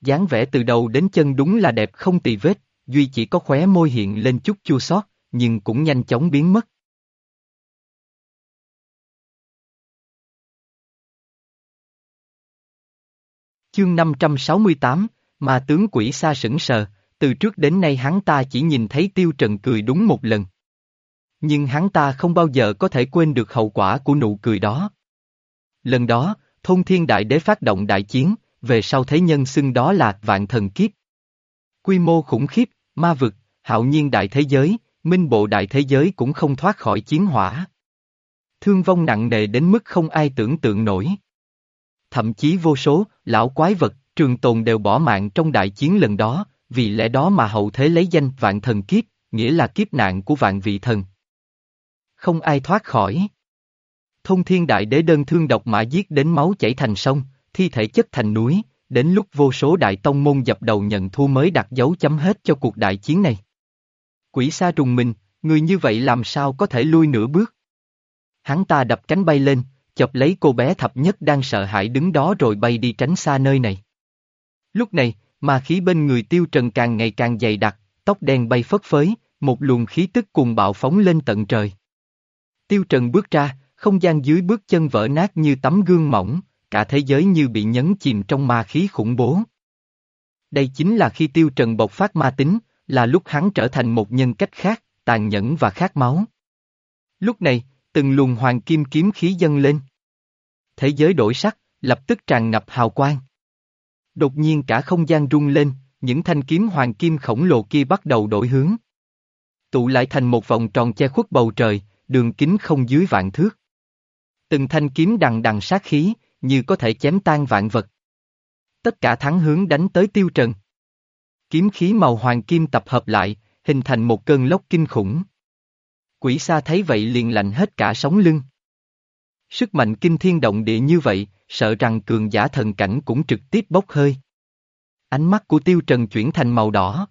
dáng vẻ từ đầu đến chân đúng là đẹp không tì vết, duy chỉ có khóe môi hiện lên chút chua xót, nhưng cũng nhanh chóng biến mất. Chương 568, mà tướng quỷ xa sững sờ, từ trước đến nay hắn ta chỉ nhìn thấy Tiêu Trần cười đúng một lần. Nhưng hắn ta không bao giờ có thể quên được hậu quả của nụ cười đó. Lần đó, thôn thiên đại đế phát động đại chiến, về sau thế nhân xưng đó là vạn thần kiếp. Quy mô khủng khiếp, ma vực, hạo nhiên đại thế giới, minh bộ đại thế giới cũng không thoát khỏi chiến hỏa. Thương vong nặng nề đến mức không ai tưởng tượng nổi. Thậm chí vô số, lão quái vật, trường tồn đều bỏ mạng trong đại chiến lần đó, vì lẽ đó mà hậu thế lấy danh vạn thần kiếp, nghĩa là kiếp nạn của vạn vị thần. Không ai thoát khỏi. Thông thiên đại đế đơn thương độc mã giết đến máu chảy thành sông, thi thể chất thành núi, đến lúc vô số đại tông môn dập đầu nhận thua mới đặt dấu chấm hết cho cuộc đại chiến này. Quỷ sa trùng mình, người như vậy làm sao có thể lui nửa bước. Hắn ta đập cánh bay lên, chọc lấy cô bé thập nhất đang sợ hãi đứng đó rồi bay đi tránh xa nơi này. Lúc này, mà khí bên người tiêu trần càng ngày càng dày đặc, tóc đen bay phất phới, một luồng khí tức cùng bạo phóng lên tận trời. Tiêu trần bước ra, không gian dưới bước chân vỡ nát như tấm gương mỏng, cả thế giới như bị nhấn chìm trong ma khí khủng bố. Đây chính là khi tiêu trần bộc phát ma tính, là lúc hắn trở thành một nhân cách khác, tàn nhẫn và khát máu. Lúc này, từng luồng hoàng kim kiếm khí dâng lên. Thế giới đổi sắc, lập tức tràn ngập hào quang. Đột nhiên cả không gian rung lên, những thanh kiếm hoàng kim khổng lồ kia bắt đầu đổi hướng. Tụ lại thành một vòng tròn che khuất bầu trời, đường kính không dưới vạn thước. Từng thanh kiếm đằng đằng sát khí, như có thể chém tan vạn vật. Tất cả thắng hướng đánh tới tiêu trần. Kiếm khí màu hoàng kim tập hợp lại, hình thành một cơn lốc kinh khủng. Quỷ xa thấy vậy liền lạnh hết cả sống lưng. Sức mạnh kinh thiên động địa như vậy, sợ rằng cường giả thần cảnh cũng trực tiếp bốc hơi. Ánh mắt của tiêu trần chuyển thành màu đỏ.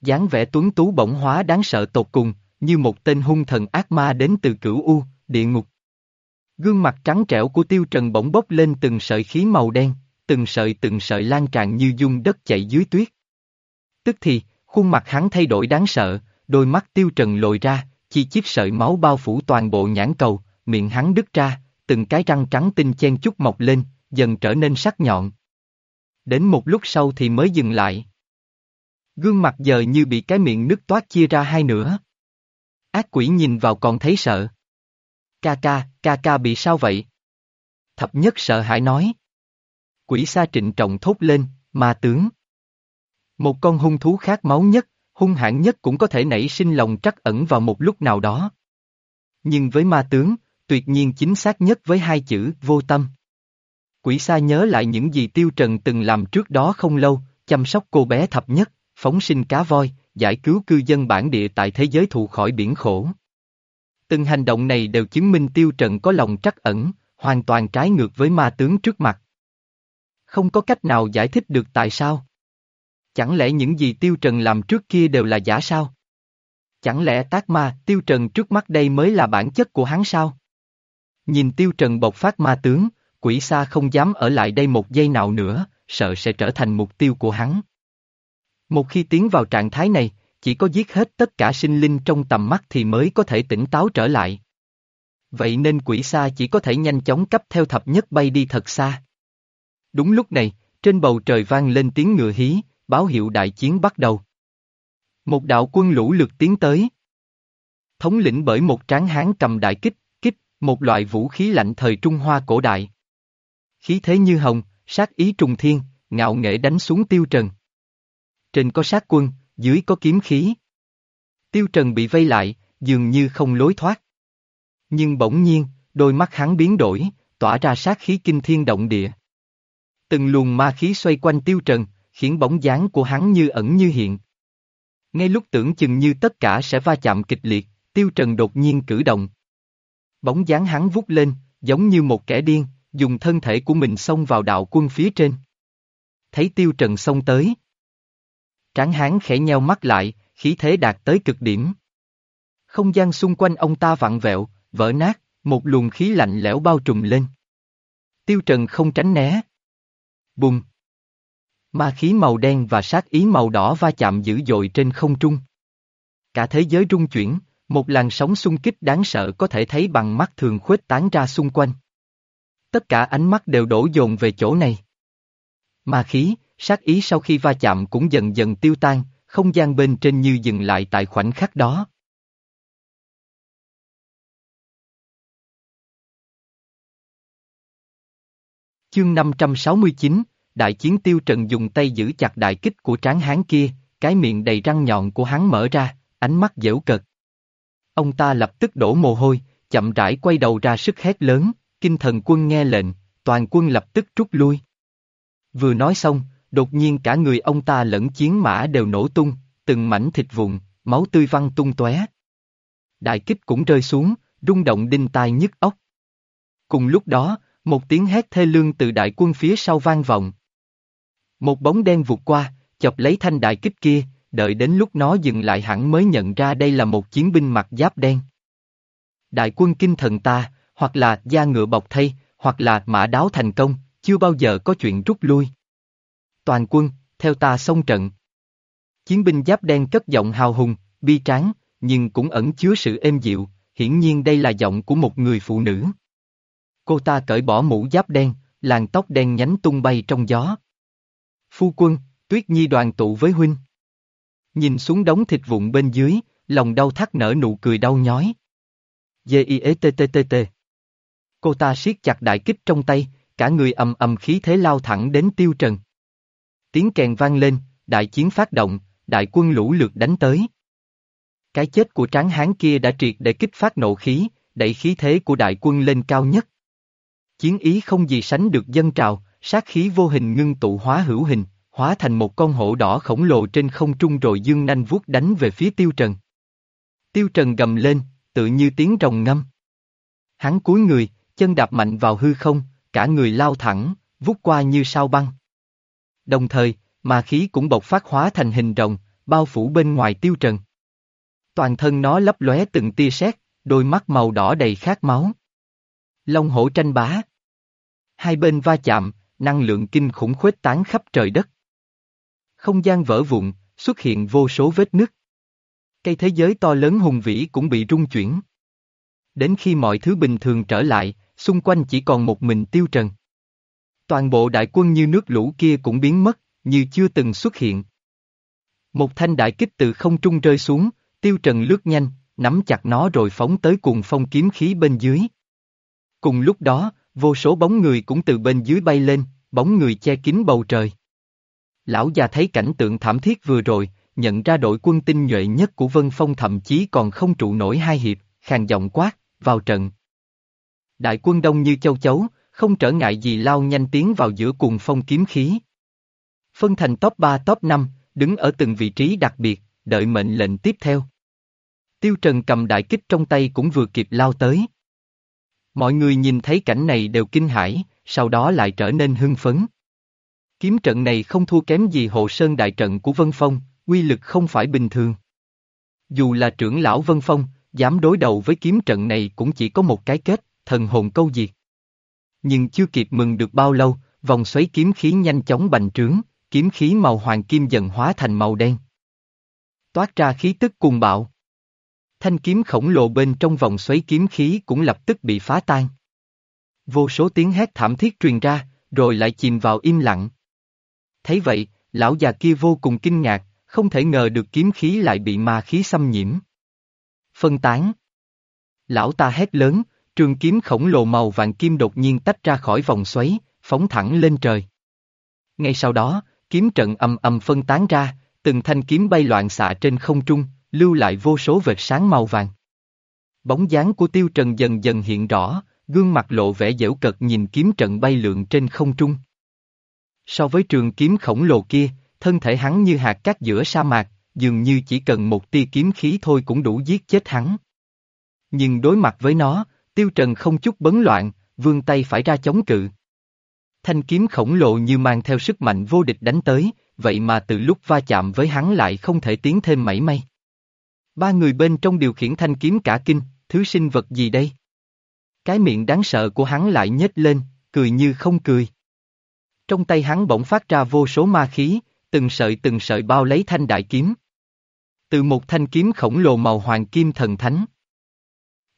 dáng vẻ tuấn tú bỗng hóa đáng sợ tột cùng, như một tên hung thần ác ma đến từ cửu U, địa ngục. Gương mặt trắng trẻo của tiêu trần bỗng bốc lên từng sợi khí màu đen, từng sợi từng sợi lan tràn như dung đất chạy dưới tuyết. Tức thì, khuôn mặt hắn thay đổi đáng sợ, đôi mắt tiêu trần lồi ra, chi chiếc sợi máu bao phủ toàn bộ nhãn cầu, miệng hắn đứt ra, từng cái răng trắng tinh chen chút mọc lên, dần trở nên sắc nhọn. Đến một lúc sau thì mới dừng lại. Gương mặt giờ như bị cái miệng nứt toát chia ra hai nửa. Ác quỷ nhìn vào còn thấy sợ. Ca ca, ca ca bị sao vậy? Thập nhất sợ hãi nói. Quỷ sa trịnh trọng thốt lên, ma tướng. Một con hung thú khác máu nhất, hung hãn nhất cũng có thể nảy sinh lòng trắc ẩn vào một lúc nào đó. Nhưng với ma tướng, tuyệt nhiên chính xác nhất với hai chữ vô tâm. Quỷ sa nhớ lại những gì Tiêu Trần từng làm trước đó không lâu, chăm sóc cô bé thập nhất, phóng sinh cá voi, giải cứu cư dân bản địa tại thế giới thụ khỏi biển khổ. Từng hành động này đều chứng minh Tiêu Trần có lòng trắc ẩn, hoàn toàn trái ngược với ma tướng trước mặt. Không có cách nào giải thích được tại sao. Chẳng lẽ những gì Tiêu Trần làm trước kia đều là giả sao? Chẳng lẽ tác ma, Tiêu Trần trước mắt đây mới là bản chất của hắn sao? Nhìn Tiêu Trần bộc phát ma tướng, quỷ xa không dám ở lại đây một giây nào nữa, sợ sẽ trở thành mục tiêu của hắn. Một khi tiến vào trạng thái này, chỉ có giết hết tất cả sinh linh trong tầm mắt thì mới có thể tỉnh táo trở lại. Vậy nên quỷ xa chỉ có thể nhanh chóng cấp theo thập nhất bay đi thật xa. Đúng lúc này, trên bầu trời vang lên tiếng ngựa hí, báo hiệu đại chiến bắt đầu. Một đạo quân lũ lượt tiến tới. Thống lĩnh bởi một tráng hán cầm đại kích, kích, một loại vũ khí lạnh thời Trung Hoa cổ đại. Khí thế như hồng, sát ý trùng thiên, ngạo nghệ đánh xuống tiêu trần. Trên có sát quân, dưới có kiếm khí. Tiêu trần bị vây lại, dường như không lối thoát. Nhưng bỗng nhiên, đôi mắt hắn biến đổi, tỏa ra sát khí kinh thiên động địa. Từng luồng ma khí xoay quanh tiêu trần, khiến bóng dáng của hắn như ẩn như hiện. Ngay lúc tưởng chừng như tất cả sẽ va chạm kịch liệt, tiêu trần đột nhiên cử động. Bóng dáng hắn vút lên, giống như một kẻ điên, dùng thân thể của mình xông vào đạo quân phía trên. Thấy tiêu trần xông tới. Tráng hán khẽ nheo mắt lại, khí thế đạt tới cực điểm. Không gian xung quanh ông ta vặn vẹo, vỡ nát, một luồng khí lạnh lẽo bao trùm lên. Tiêu trần không tránh né. Bùng! Ma khí màu đen và sát ý màu đỏ va chạm dữ dội trên không trung. Cả thế giới rung chuyển, một làn sóng xung kích đáng sợ có thể thấy bằng mắt thường khuếch tán ra xung quanh. Tất cả ánh mắt đều đổ dồn về chỗ này. Ma khí, sát ý sau khi va chạm cũng dần dần tiêu tan, không gian bên trên như dừng lại tại khoảnh khắc đó. Chương 569, Đại chiến tiêu trần dùng tay giữ chặt đại kích của tráng hán kia, cái miệng đầy răng nhọn của hắn mở ra, ánh mắt dễu cợt. Ông ta lập tức đổ mồ hôi, chậm rãi quay đầu ra sức hét lớn, kinh thần quân nghe lệnh, toàn quân lập tức rút lui. Vừa nói xong, đột nhiên cả người ông ta lẫn chiến mã đều nổ tung, từng mảnh thịt vụn, máu tươi văng tung tóe. Đại kích cũng rơi xuống, rung động đinh tai nhức óc. Cùng lúc đó, một tiếng hét thê lương từ đại quân phía sau vang vọng. Một bóng đen vụt qua, chọc lấy thanh đại kích kia, đợi đến lúc nó dừng lại hẳn mới nhận ra đây là một chiến binh mặc giáp đen. Đại quân kinh thần ta, hoặc là da ngựa bọc thay, hoặc là mã đáo thành công, chưa bao giờ có chuyện rút lui. Toàn quân, theo ta xông trận. Chiến binh giáp đen cất giọng hào hùng, bi tráng, nhưng cũng ẩn chứa sự êm dịu, hiển nhiên đây là giọng của một người phụ nữ. Cô ta cởi bỏ mũ giáp đen, làn tóc đen nhánh tung bay trong gió. Phu quân, Tuyết Nhi đoàn tụ với huynh. Nhìn xuống đống thịt vụn bên dưới, lòng đau thắt nở nụ cười đau nhói. G-I-E-T-T-T-T Cô ta siết chặt đại kích trong tay, cả người ầm ầm khí thế lao thẳng đến tiêu trần. Tiếng kèn vang lên, đại chiến phát động, đại quân lũ lượt đánh tới. Cái chết của tráng hán kia đã triệt để kích phát nộ khí, đẩy khí thế của đại quân lên cao nhất. Chiến ý không gì sánh được dân trào, sát khí vô hình ngưng tụ hóa hữu hình, hóa thành một con hổ đỏ khổng lồ trên không trung rồi dương nanh vuốt đánh về phía tiêu trần. Tiêu trần gầm lên, tự như tiếng rồng ngâm. Hắn cúi người, chân đạp mạnh vào hư không, cả người lao thẳng, vút qua như sao băng. Đồng thời, mà khí cũng bộc phát hóa thành hình rồng, bao phủ bên ngoài tiêu trần. Toàn thân nó lấp lóe từng tia sét, đôi mắt màu đỏ đầy khát máu. Long hổ tranh bá. Hai bên va chạm, năng lượng kinh khủng khuếch tán khắp trời đất. Không gian vỡ vụn, xuất hiện vô số vết nứt. Cây thế giới to lớn hùng vĩ cũng bị rung chuyển. Đến khi mọi thứ bình thường trở lại, xung quanh chỉ còn một mình tiêu trần. Toàn bộ đại quân như nước lũ kia cũng biến mất, như chưa từng xuất hiện. Một thanh đại kích từ không trung rơi xuống, tiêu trần lướt nhanh, nắm chặt nó rồi phóng tới cùng phong kiếm khí bên dưới. Cùng lúc đó, vô số bóng người cũng từ bên dưới bay lên, bóng người che kín bầu trời. Lão già thấy cảnh tượng thảm thiết vừa rồi, nhận ra đội quân tinh nhuệ nhất của Vân Phong thậm chí còn không trụ nổi hai hiệp, khàn giọng quát, vào trận. Đại quân đông như châu chấu, không trở ngại gì lao nhanh tiến vào giữa cùng phong kiếm khí. Phân thành top 3 top 5, đứng ở từng vị trí đặc biệt, đợi mệnh lệnh tiếp theo. Tiêu Trần cầm đại kích trong tay cũng vừa kịp lao tới. Mọi người nhìn thấy cảnh này đều kinh hãi, sau đó lại trở nên hưng phấn. Kiếm trận này không thua kém gì hộ sơn đại trận của Vân Phong, quy lực không phải bình thường. Dù là trưởng lão Vân Phong, dám đối đầu với kiếm trận này cũng chỉ có một cái kết, thần hồn câu diệt. Nhưng chưa kịp mừng được bao lâu, vòng xoáy kiếm khí nhanh chóng bành trướng, kiếm khí màu hoàng kim dần hóa thành màu đen. Toát ra khí tức cuồng bạo. Thanh kiếm khổng lồ bên trong vòng xoáy kiếm khí cũng lập tức bị phá tan. Vô số tiếng hét thảm thiết truyền ra, rồi lại chìm vào im lặng. Thấy vậy, lão già kia vô cùng kinh ngạc, không thể ngờ được kiếm khí lại bị ma khí xâm nhiễm. Phân tán. Lão ta hét lớn, trường kiếm khổng lồ màu vàng kim đột nhiên tách ra khỏi vòng xoáy, phóng thẳng lên trời. Ngay sau đó, kiếm trận ầm ầm phân tán ra, từng thanh kiếm bay loạn xạ trên không trung, lưu lại vô số vệt sáng màu vàng. Bóng dáng của tiêu trần dần dần hiện rõ, gương mặt lộ vẻ dễu cợt nhìn kiếm trận bay lượn trên không trung. So với trường kiếm khổng lồ kia, thân thể hắn như hạt cát giữa sa mạc, dường như chỉ cần một tia kiếm khí thôi cũng đủ giết chết hắn. Nhưng đối mặt với nó, tiêu trần không chút bấn loạn, vươn tay phải ra chống cự. Thanh kiếm khổng lồ như mang theo sức mạnh vô địch đánh tới, vậy mà từ lúc va chạm với hắn lại không thể tiến thêm mảy may. Ba người bên trong điều khiển thanh kiếm cả kinh, thứ sinh vật gì đây? Cái miệng đáng sợ của hắn lại nhếch lên, cười như không cười. Trong tay hắn bỗng phát ra vô số ma khí, từng sợi từng sợi bao lấy thanh đại kiếm. Từ một thanh kiếm khổng lồ màu hoàng kim thần thánh.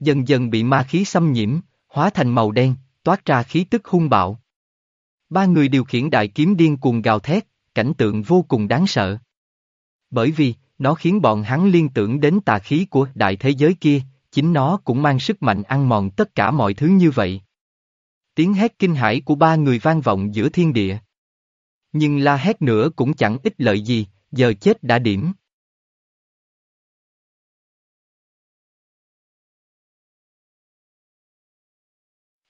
Dần dần bị ma khí xâm nhiễm, hóa thành màu đen, toát ra khí tức hung bạo. Ba người điều khiển đại kiếm điên cuồng gào thét, cảnh tượng vô cùng đáng sợ. Bởi vì, nó khiến bọn hắn liên tưởng đến tà khí của đại thế giới kia, chính nó cũng mang sức mạnh ăn mòn tất cả mọi thứ như vậy. Tiếng hét kinh hãi của ba người vang vọng giữa thiên địa. Nhưng la hét nữa cũng chẳng ích lợi gì, giờ chết đã điểm.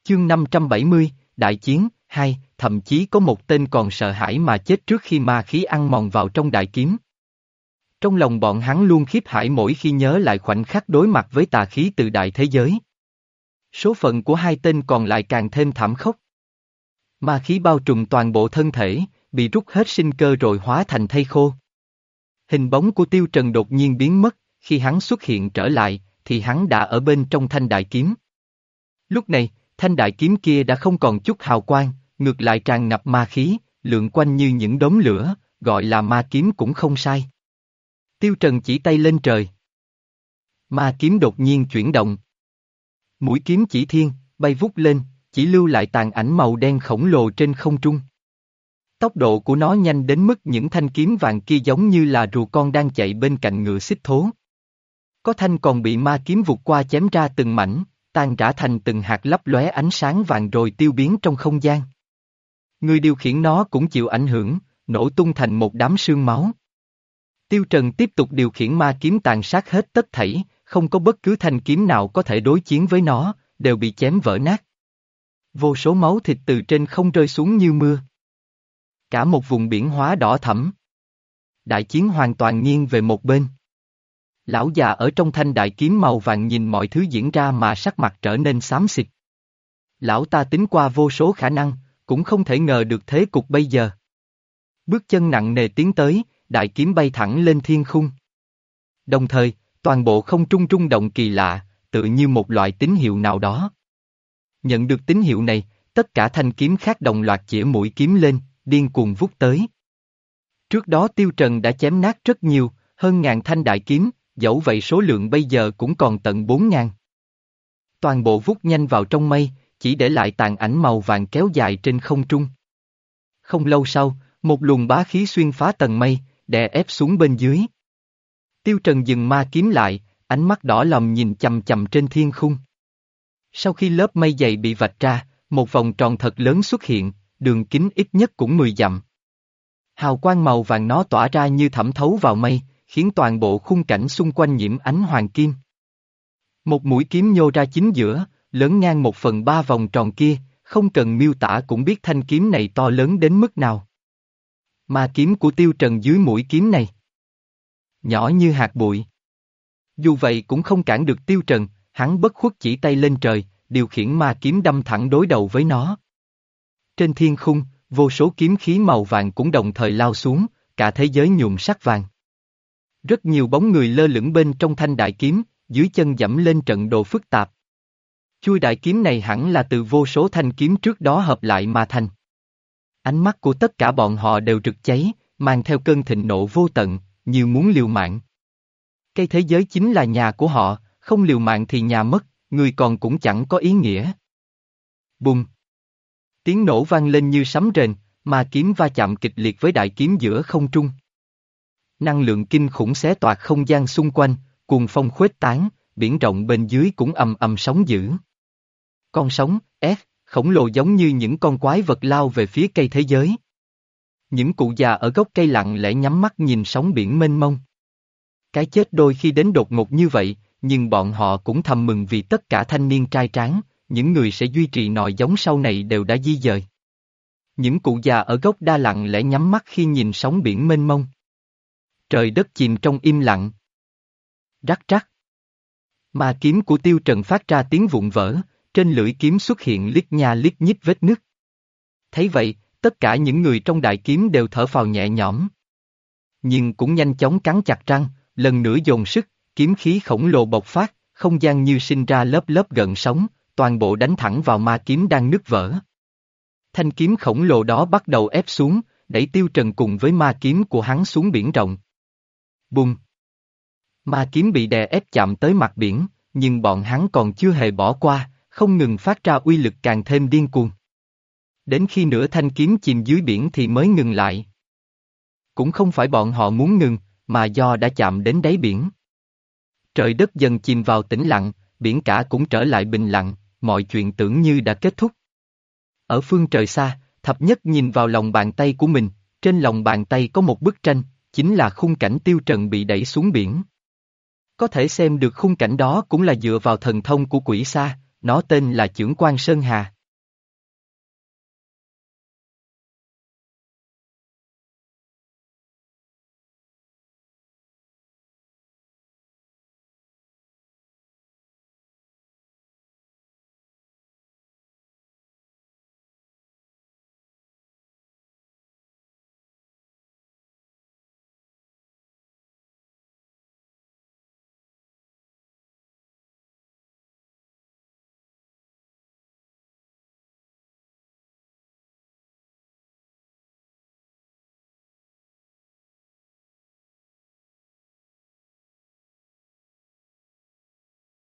Chương 570, Đại chiến, 2, thậm chí có một tên còn sợ hãi mà chết trước khi ma khí ăn mòn vào trong đại kiếm. Trong lòng bọn hắn luôn khiếp hãi mỗi khi nhớ lại khoảnh khắc đối mặt với tà khí từ đại thế giới. Số phận của hai tên còn lại càng thêm thảm khốc. Ma khí bao trùm toàn bộ thân thể, bị rút hết sinh cơ rồi hóa thành thây khô. Hình bóng của Tiêu Trần đột nhiên biến mất, khi hắn xuất hiện trở lại, thì hắn đã ở bên trong thanh đại kiếm. Lúc này, thanh đại kiếm kia đã không còn chút hào quang, ngược lại tràn ngập ma khí, lượn quanh như những đốm lửa, gọi là ma kiếm cũng không sai. Tiêu Trần chỉ tay lên trời. Ma kiếm đột nhiên chuyển động. Mũi kiếm chỉ thiên, bay vút lên, chỉ lưu lại tàn ảnh màu đen khổng lồ trên không trung. Tốc độ của nó nhanh đến mức những thanh kiếm vàng kia giống như là rùa con đang chạy bên cạnh ngựa xích thố. Có thanh còn bị ma kiếm vụt qua chém ra từng mảnh, tan rã thành từng hạt lấp lóe ánh sáng vàng rồi tiêu biến trong không gian. Người điều khiển nó cũng chịu ảnh hưởng, nổ tung thành một đám sương máu. Tiêu Trần tiếp tục điều khiển ma kiếm tàn sát hết tất thảy, không có bất cứ thanh kiếm nào có thể đối chiến với nó, đều bị chém vỡ nát. Vô số máu thịt từ trên không rơi xuống như mưa. Cả một vùng biển hóa đỏ thẫm. Đại chiến hoàn toàn nghiêng về một bên. Lão già ở trong thanh đại kiếm màu vàng nhìn mọi thứ diễn ra mà sắc mặt trở nên xám xịt. Lão ta tính qua vô số khả năng, cũng không thể ngờ được thế cục bây giờ. Bước chân nặng nề tiến tới, đại kiếm bay thẳng lên thiên khung. Đồng thời, toàn bộ không trung trung động kỳ lạ, tự như một loại tín hiệu nào đó. Nhận được tín hiệu này, tất cả thanh kiếm khác đồng loạt chĩa mũi kiếm lên, điên cuồng vút tới. Trước đó Tiêu Trần đã chém nát rất nhiều, hơn ngàn thanh đại kiếm, dẫu vậy số lượng bây giờ cũng còn tận bốn ngàn. Toàn bộ vút nhanh vào trong mây, chỉ để lại tàn ảnh màu vàng kéo dài trên không trung. Không lâu sau, một luồng bá khí xuyên phá tầng mây, đè ép xuống bên dưới. Tiêu Trần dừng ma kiếm lại, ánh mắt đỏ lòng nhìn chầm chầm trên thiên khung. Sau khi lớp mây dày bị vạch ra, một vòng tròn thật lớn xuất hiện, đường kính ít nhất cũng 10 dặm. Hào quang màu vàng nó tỏa ra như thẩm thấu vào mây, khiến toàn bộ khung cảnh xung quanh nhiễm ánh hoàng kim. Một mũi kiếm nhô ra chính giữa, lớn ngang một phần ba vòng tròn kia, không cần miêu tả cũng biết thanh kiếm này to lớn đến mức nào. Mà kiếm của tiêu trần dưới mũi kiếm này. Nhỏ như hạt bụi. Dù vậy cũng không cản được tiêu trần, hắn bất khuất chỉ tay lên trời, điều khiển ma kiếm đâm thẳng đối đầu với nó. Trên thiên khung, vô số kiếm khí màu vàng cũng đồng thời lao xuống, cả thế giới nhuộm sắc vàng. Rất nhiều bóng người lơ lửng bên trong thanh đại kiếm, dưới chân dẫm lên trận đồ phức tạp. Chui đại kiếm này hẳn là từ vô số thanh kiếm trước đó hợp lại mà thành. Ánh mắt của tất cả bọn họ đều rực cháy, mang theo cơn thịnh nộ vô tận, như muốn liều mạng. Cây thế giới chính là nhà của họ, không liều mạng thì nhà mất, người còn cũng chẳng có ý nghĩa. Bùng! Tiếng nổ vang lên như sấm rền, mà kiếm va chạm kịch liệt với đại kiếm giữa không trung. Năng lượng kinh khủng xé toạc không gian xung quanh, cuồng phong khuếch tán, biển rộng bên dưới cũng ầm ầm sóng dữ. Con sóng, F, khổng lồ giống như những con quái vật lao về phía cây thế giới. Những cụ già ở gốc cây lặng lẽ nhắm mắt nhìn sóng biển mênh mông. Cái chết đôi khi đến đột ngột như vậy, nhưng bọn họ cũng thầm mừng vì tất cả thanh niên trai tráng, những người sẽ duy trì nòi giống sau này đều đã di dời. Những cụ già ở gốc đa lặng lẽ nhắm mắt khi nhìn sóng biển mênh mông. Trời đất chìm trong im lặng. Rắc rắc. Mà kiếm của tiêu trần phát ra tiếng vụn vỡ, trên lưỡi kiếm xuất hiện liếc nha liếc nhít vết nứt. Thấy vậy, tất cả những người trong đại kiếm đều thở phào nhẹ nhõm. Nhưng cũng nhanh chóng cắn chặt răng, lần nữa dồn sức, kiếm khí khổng lồ bộc phát, không gian như sinh ra lớp lớp gần sóng, toàn bộ đánh thẳng vào ma kiếm đang nứt vỡ. Thanh kiếm khổng lồ đó bắt đầu ép xuống, đẩy tiêu trần cùng với ma kiếm của hắn xuống biển rộng. Bùng! Ma kiếm bị đè ép chạm tới mặt biển, nhưng bọn hắn còn chưa hề bỏ qua, không ngừng phát ra uy lực càng thêm điên cuồng. Đến khi nửa thanh kiếm chìm dưới biển thì mới ngừng lại. Cũng không phải bọn họ muốn ngừng, mà do đã chạm đến đáy biển. Trời đất dần chìm vào tĩnh lặng, biển cả cũng trở lại bình lặng, mọi chuyện tưởng như đã kết thúc. Ở phương trời xa, thập nhất nhìn vào lòng bàn tay của mình, trên lòng bàn tay có một bức tranh, chính là khung cảnh tiêu trần bị đẩy xuống biển. Có thể xem được khung cảnh đó cũng là dựa vào thần thông của quỷ sa, nó tên là Chưởng Quan Sơn Hà.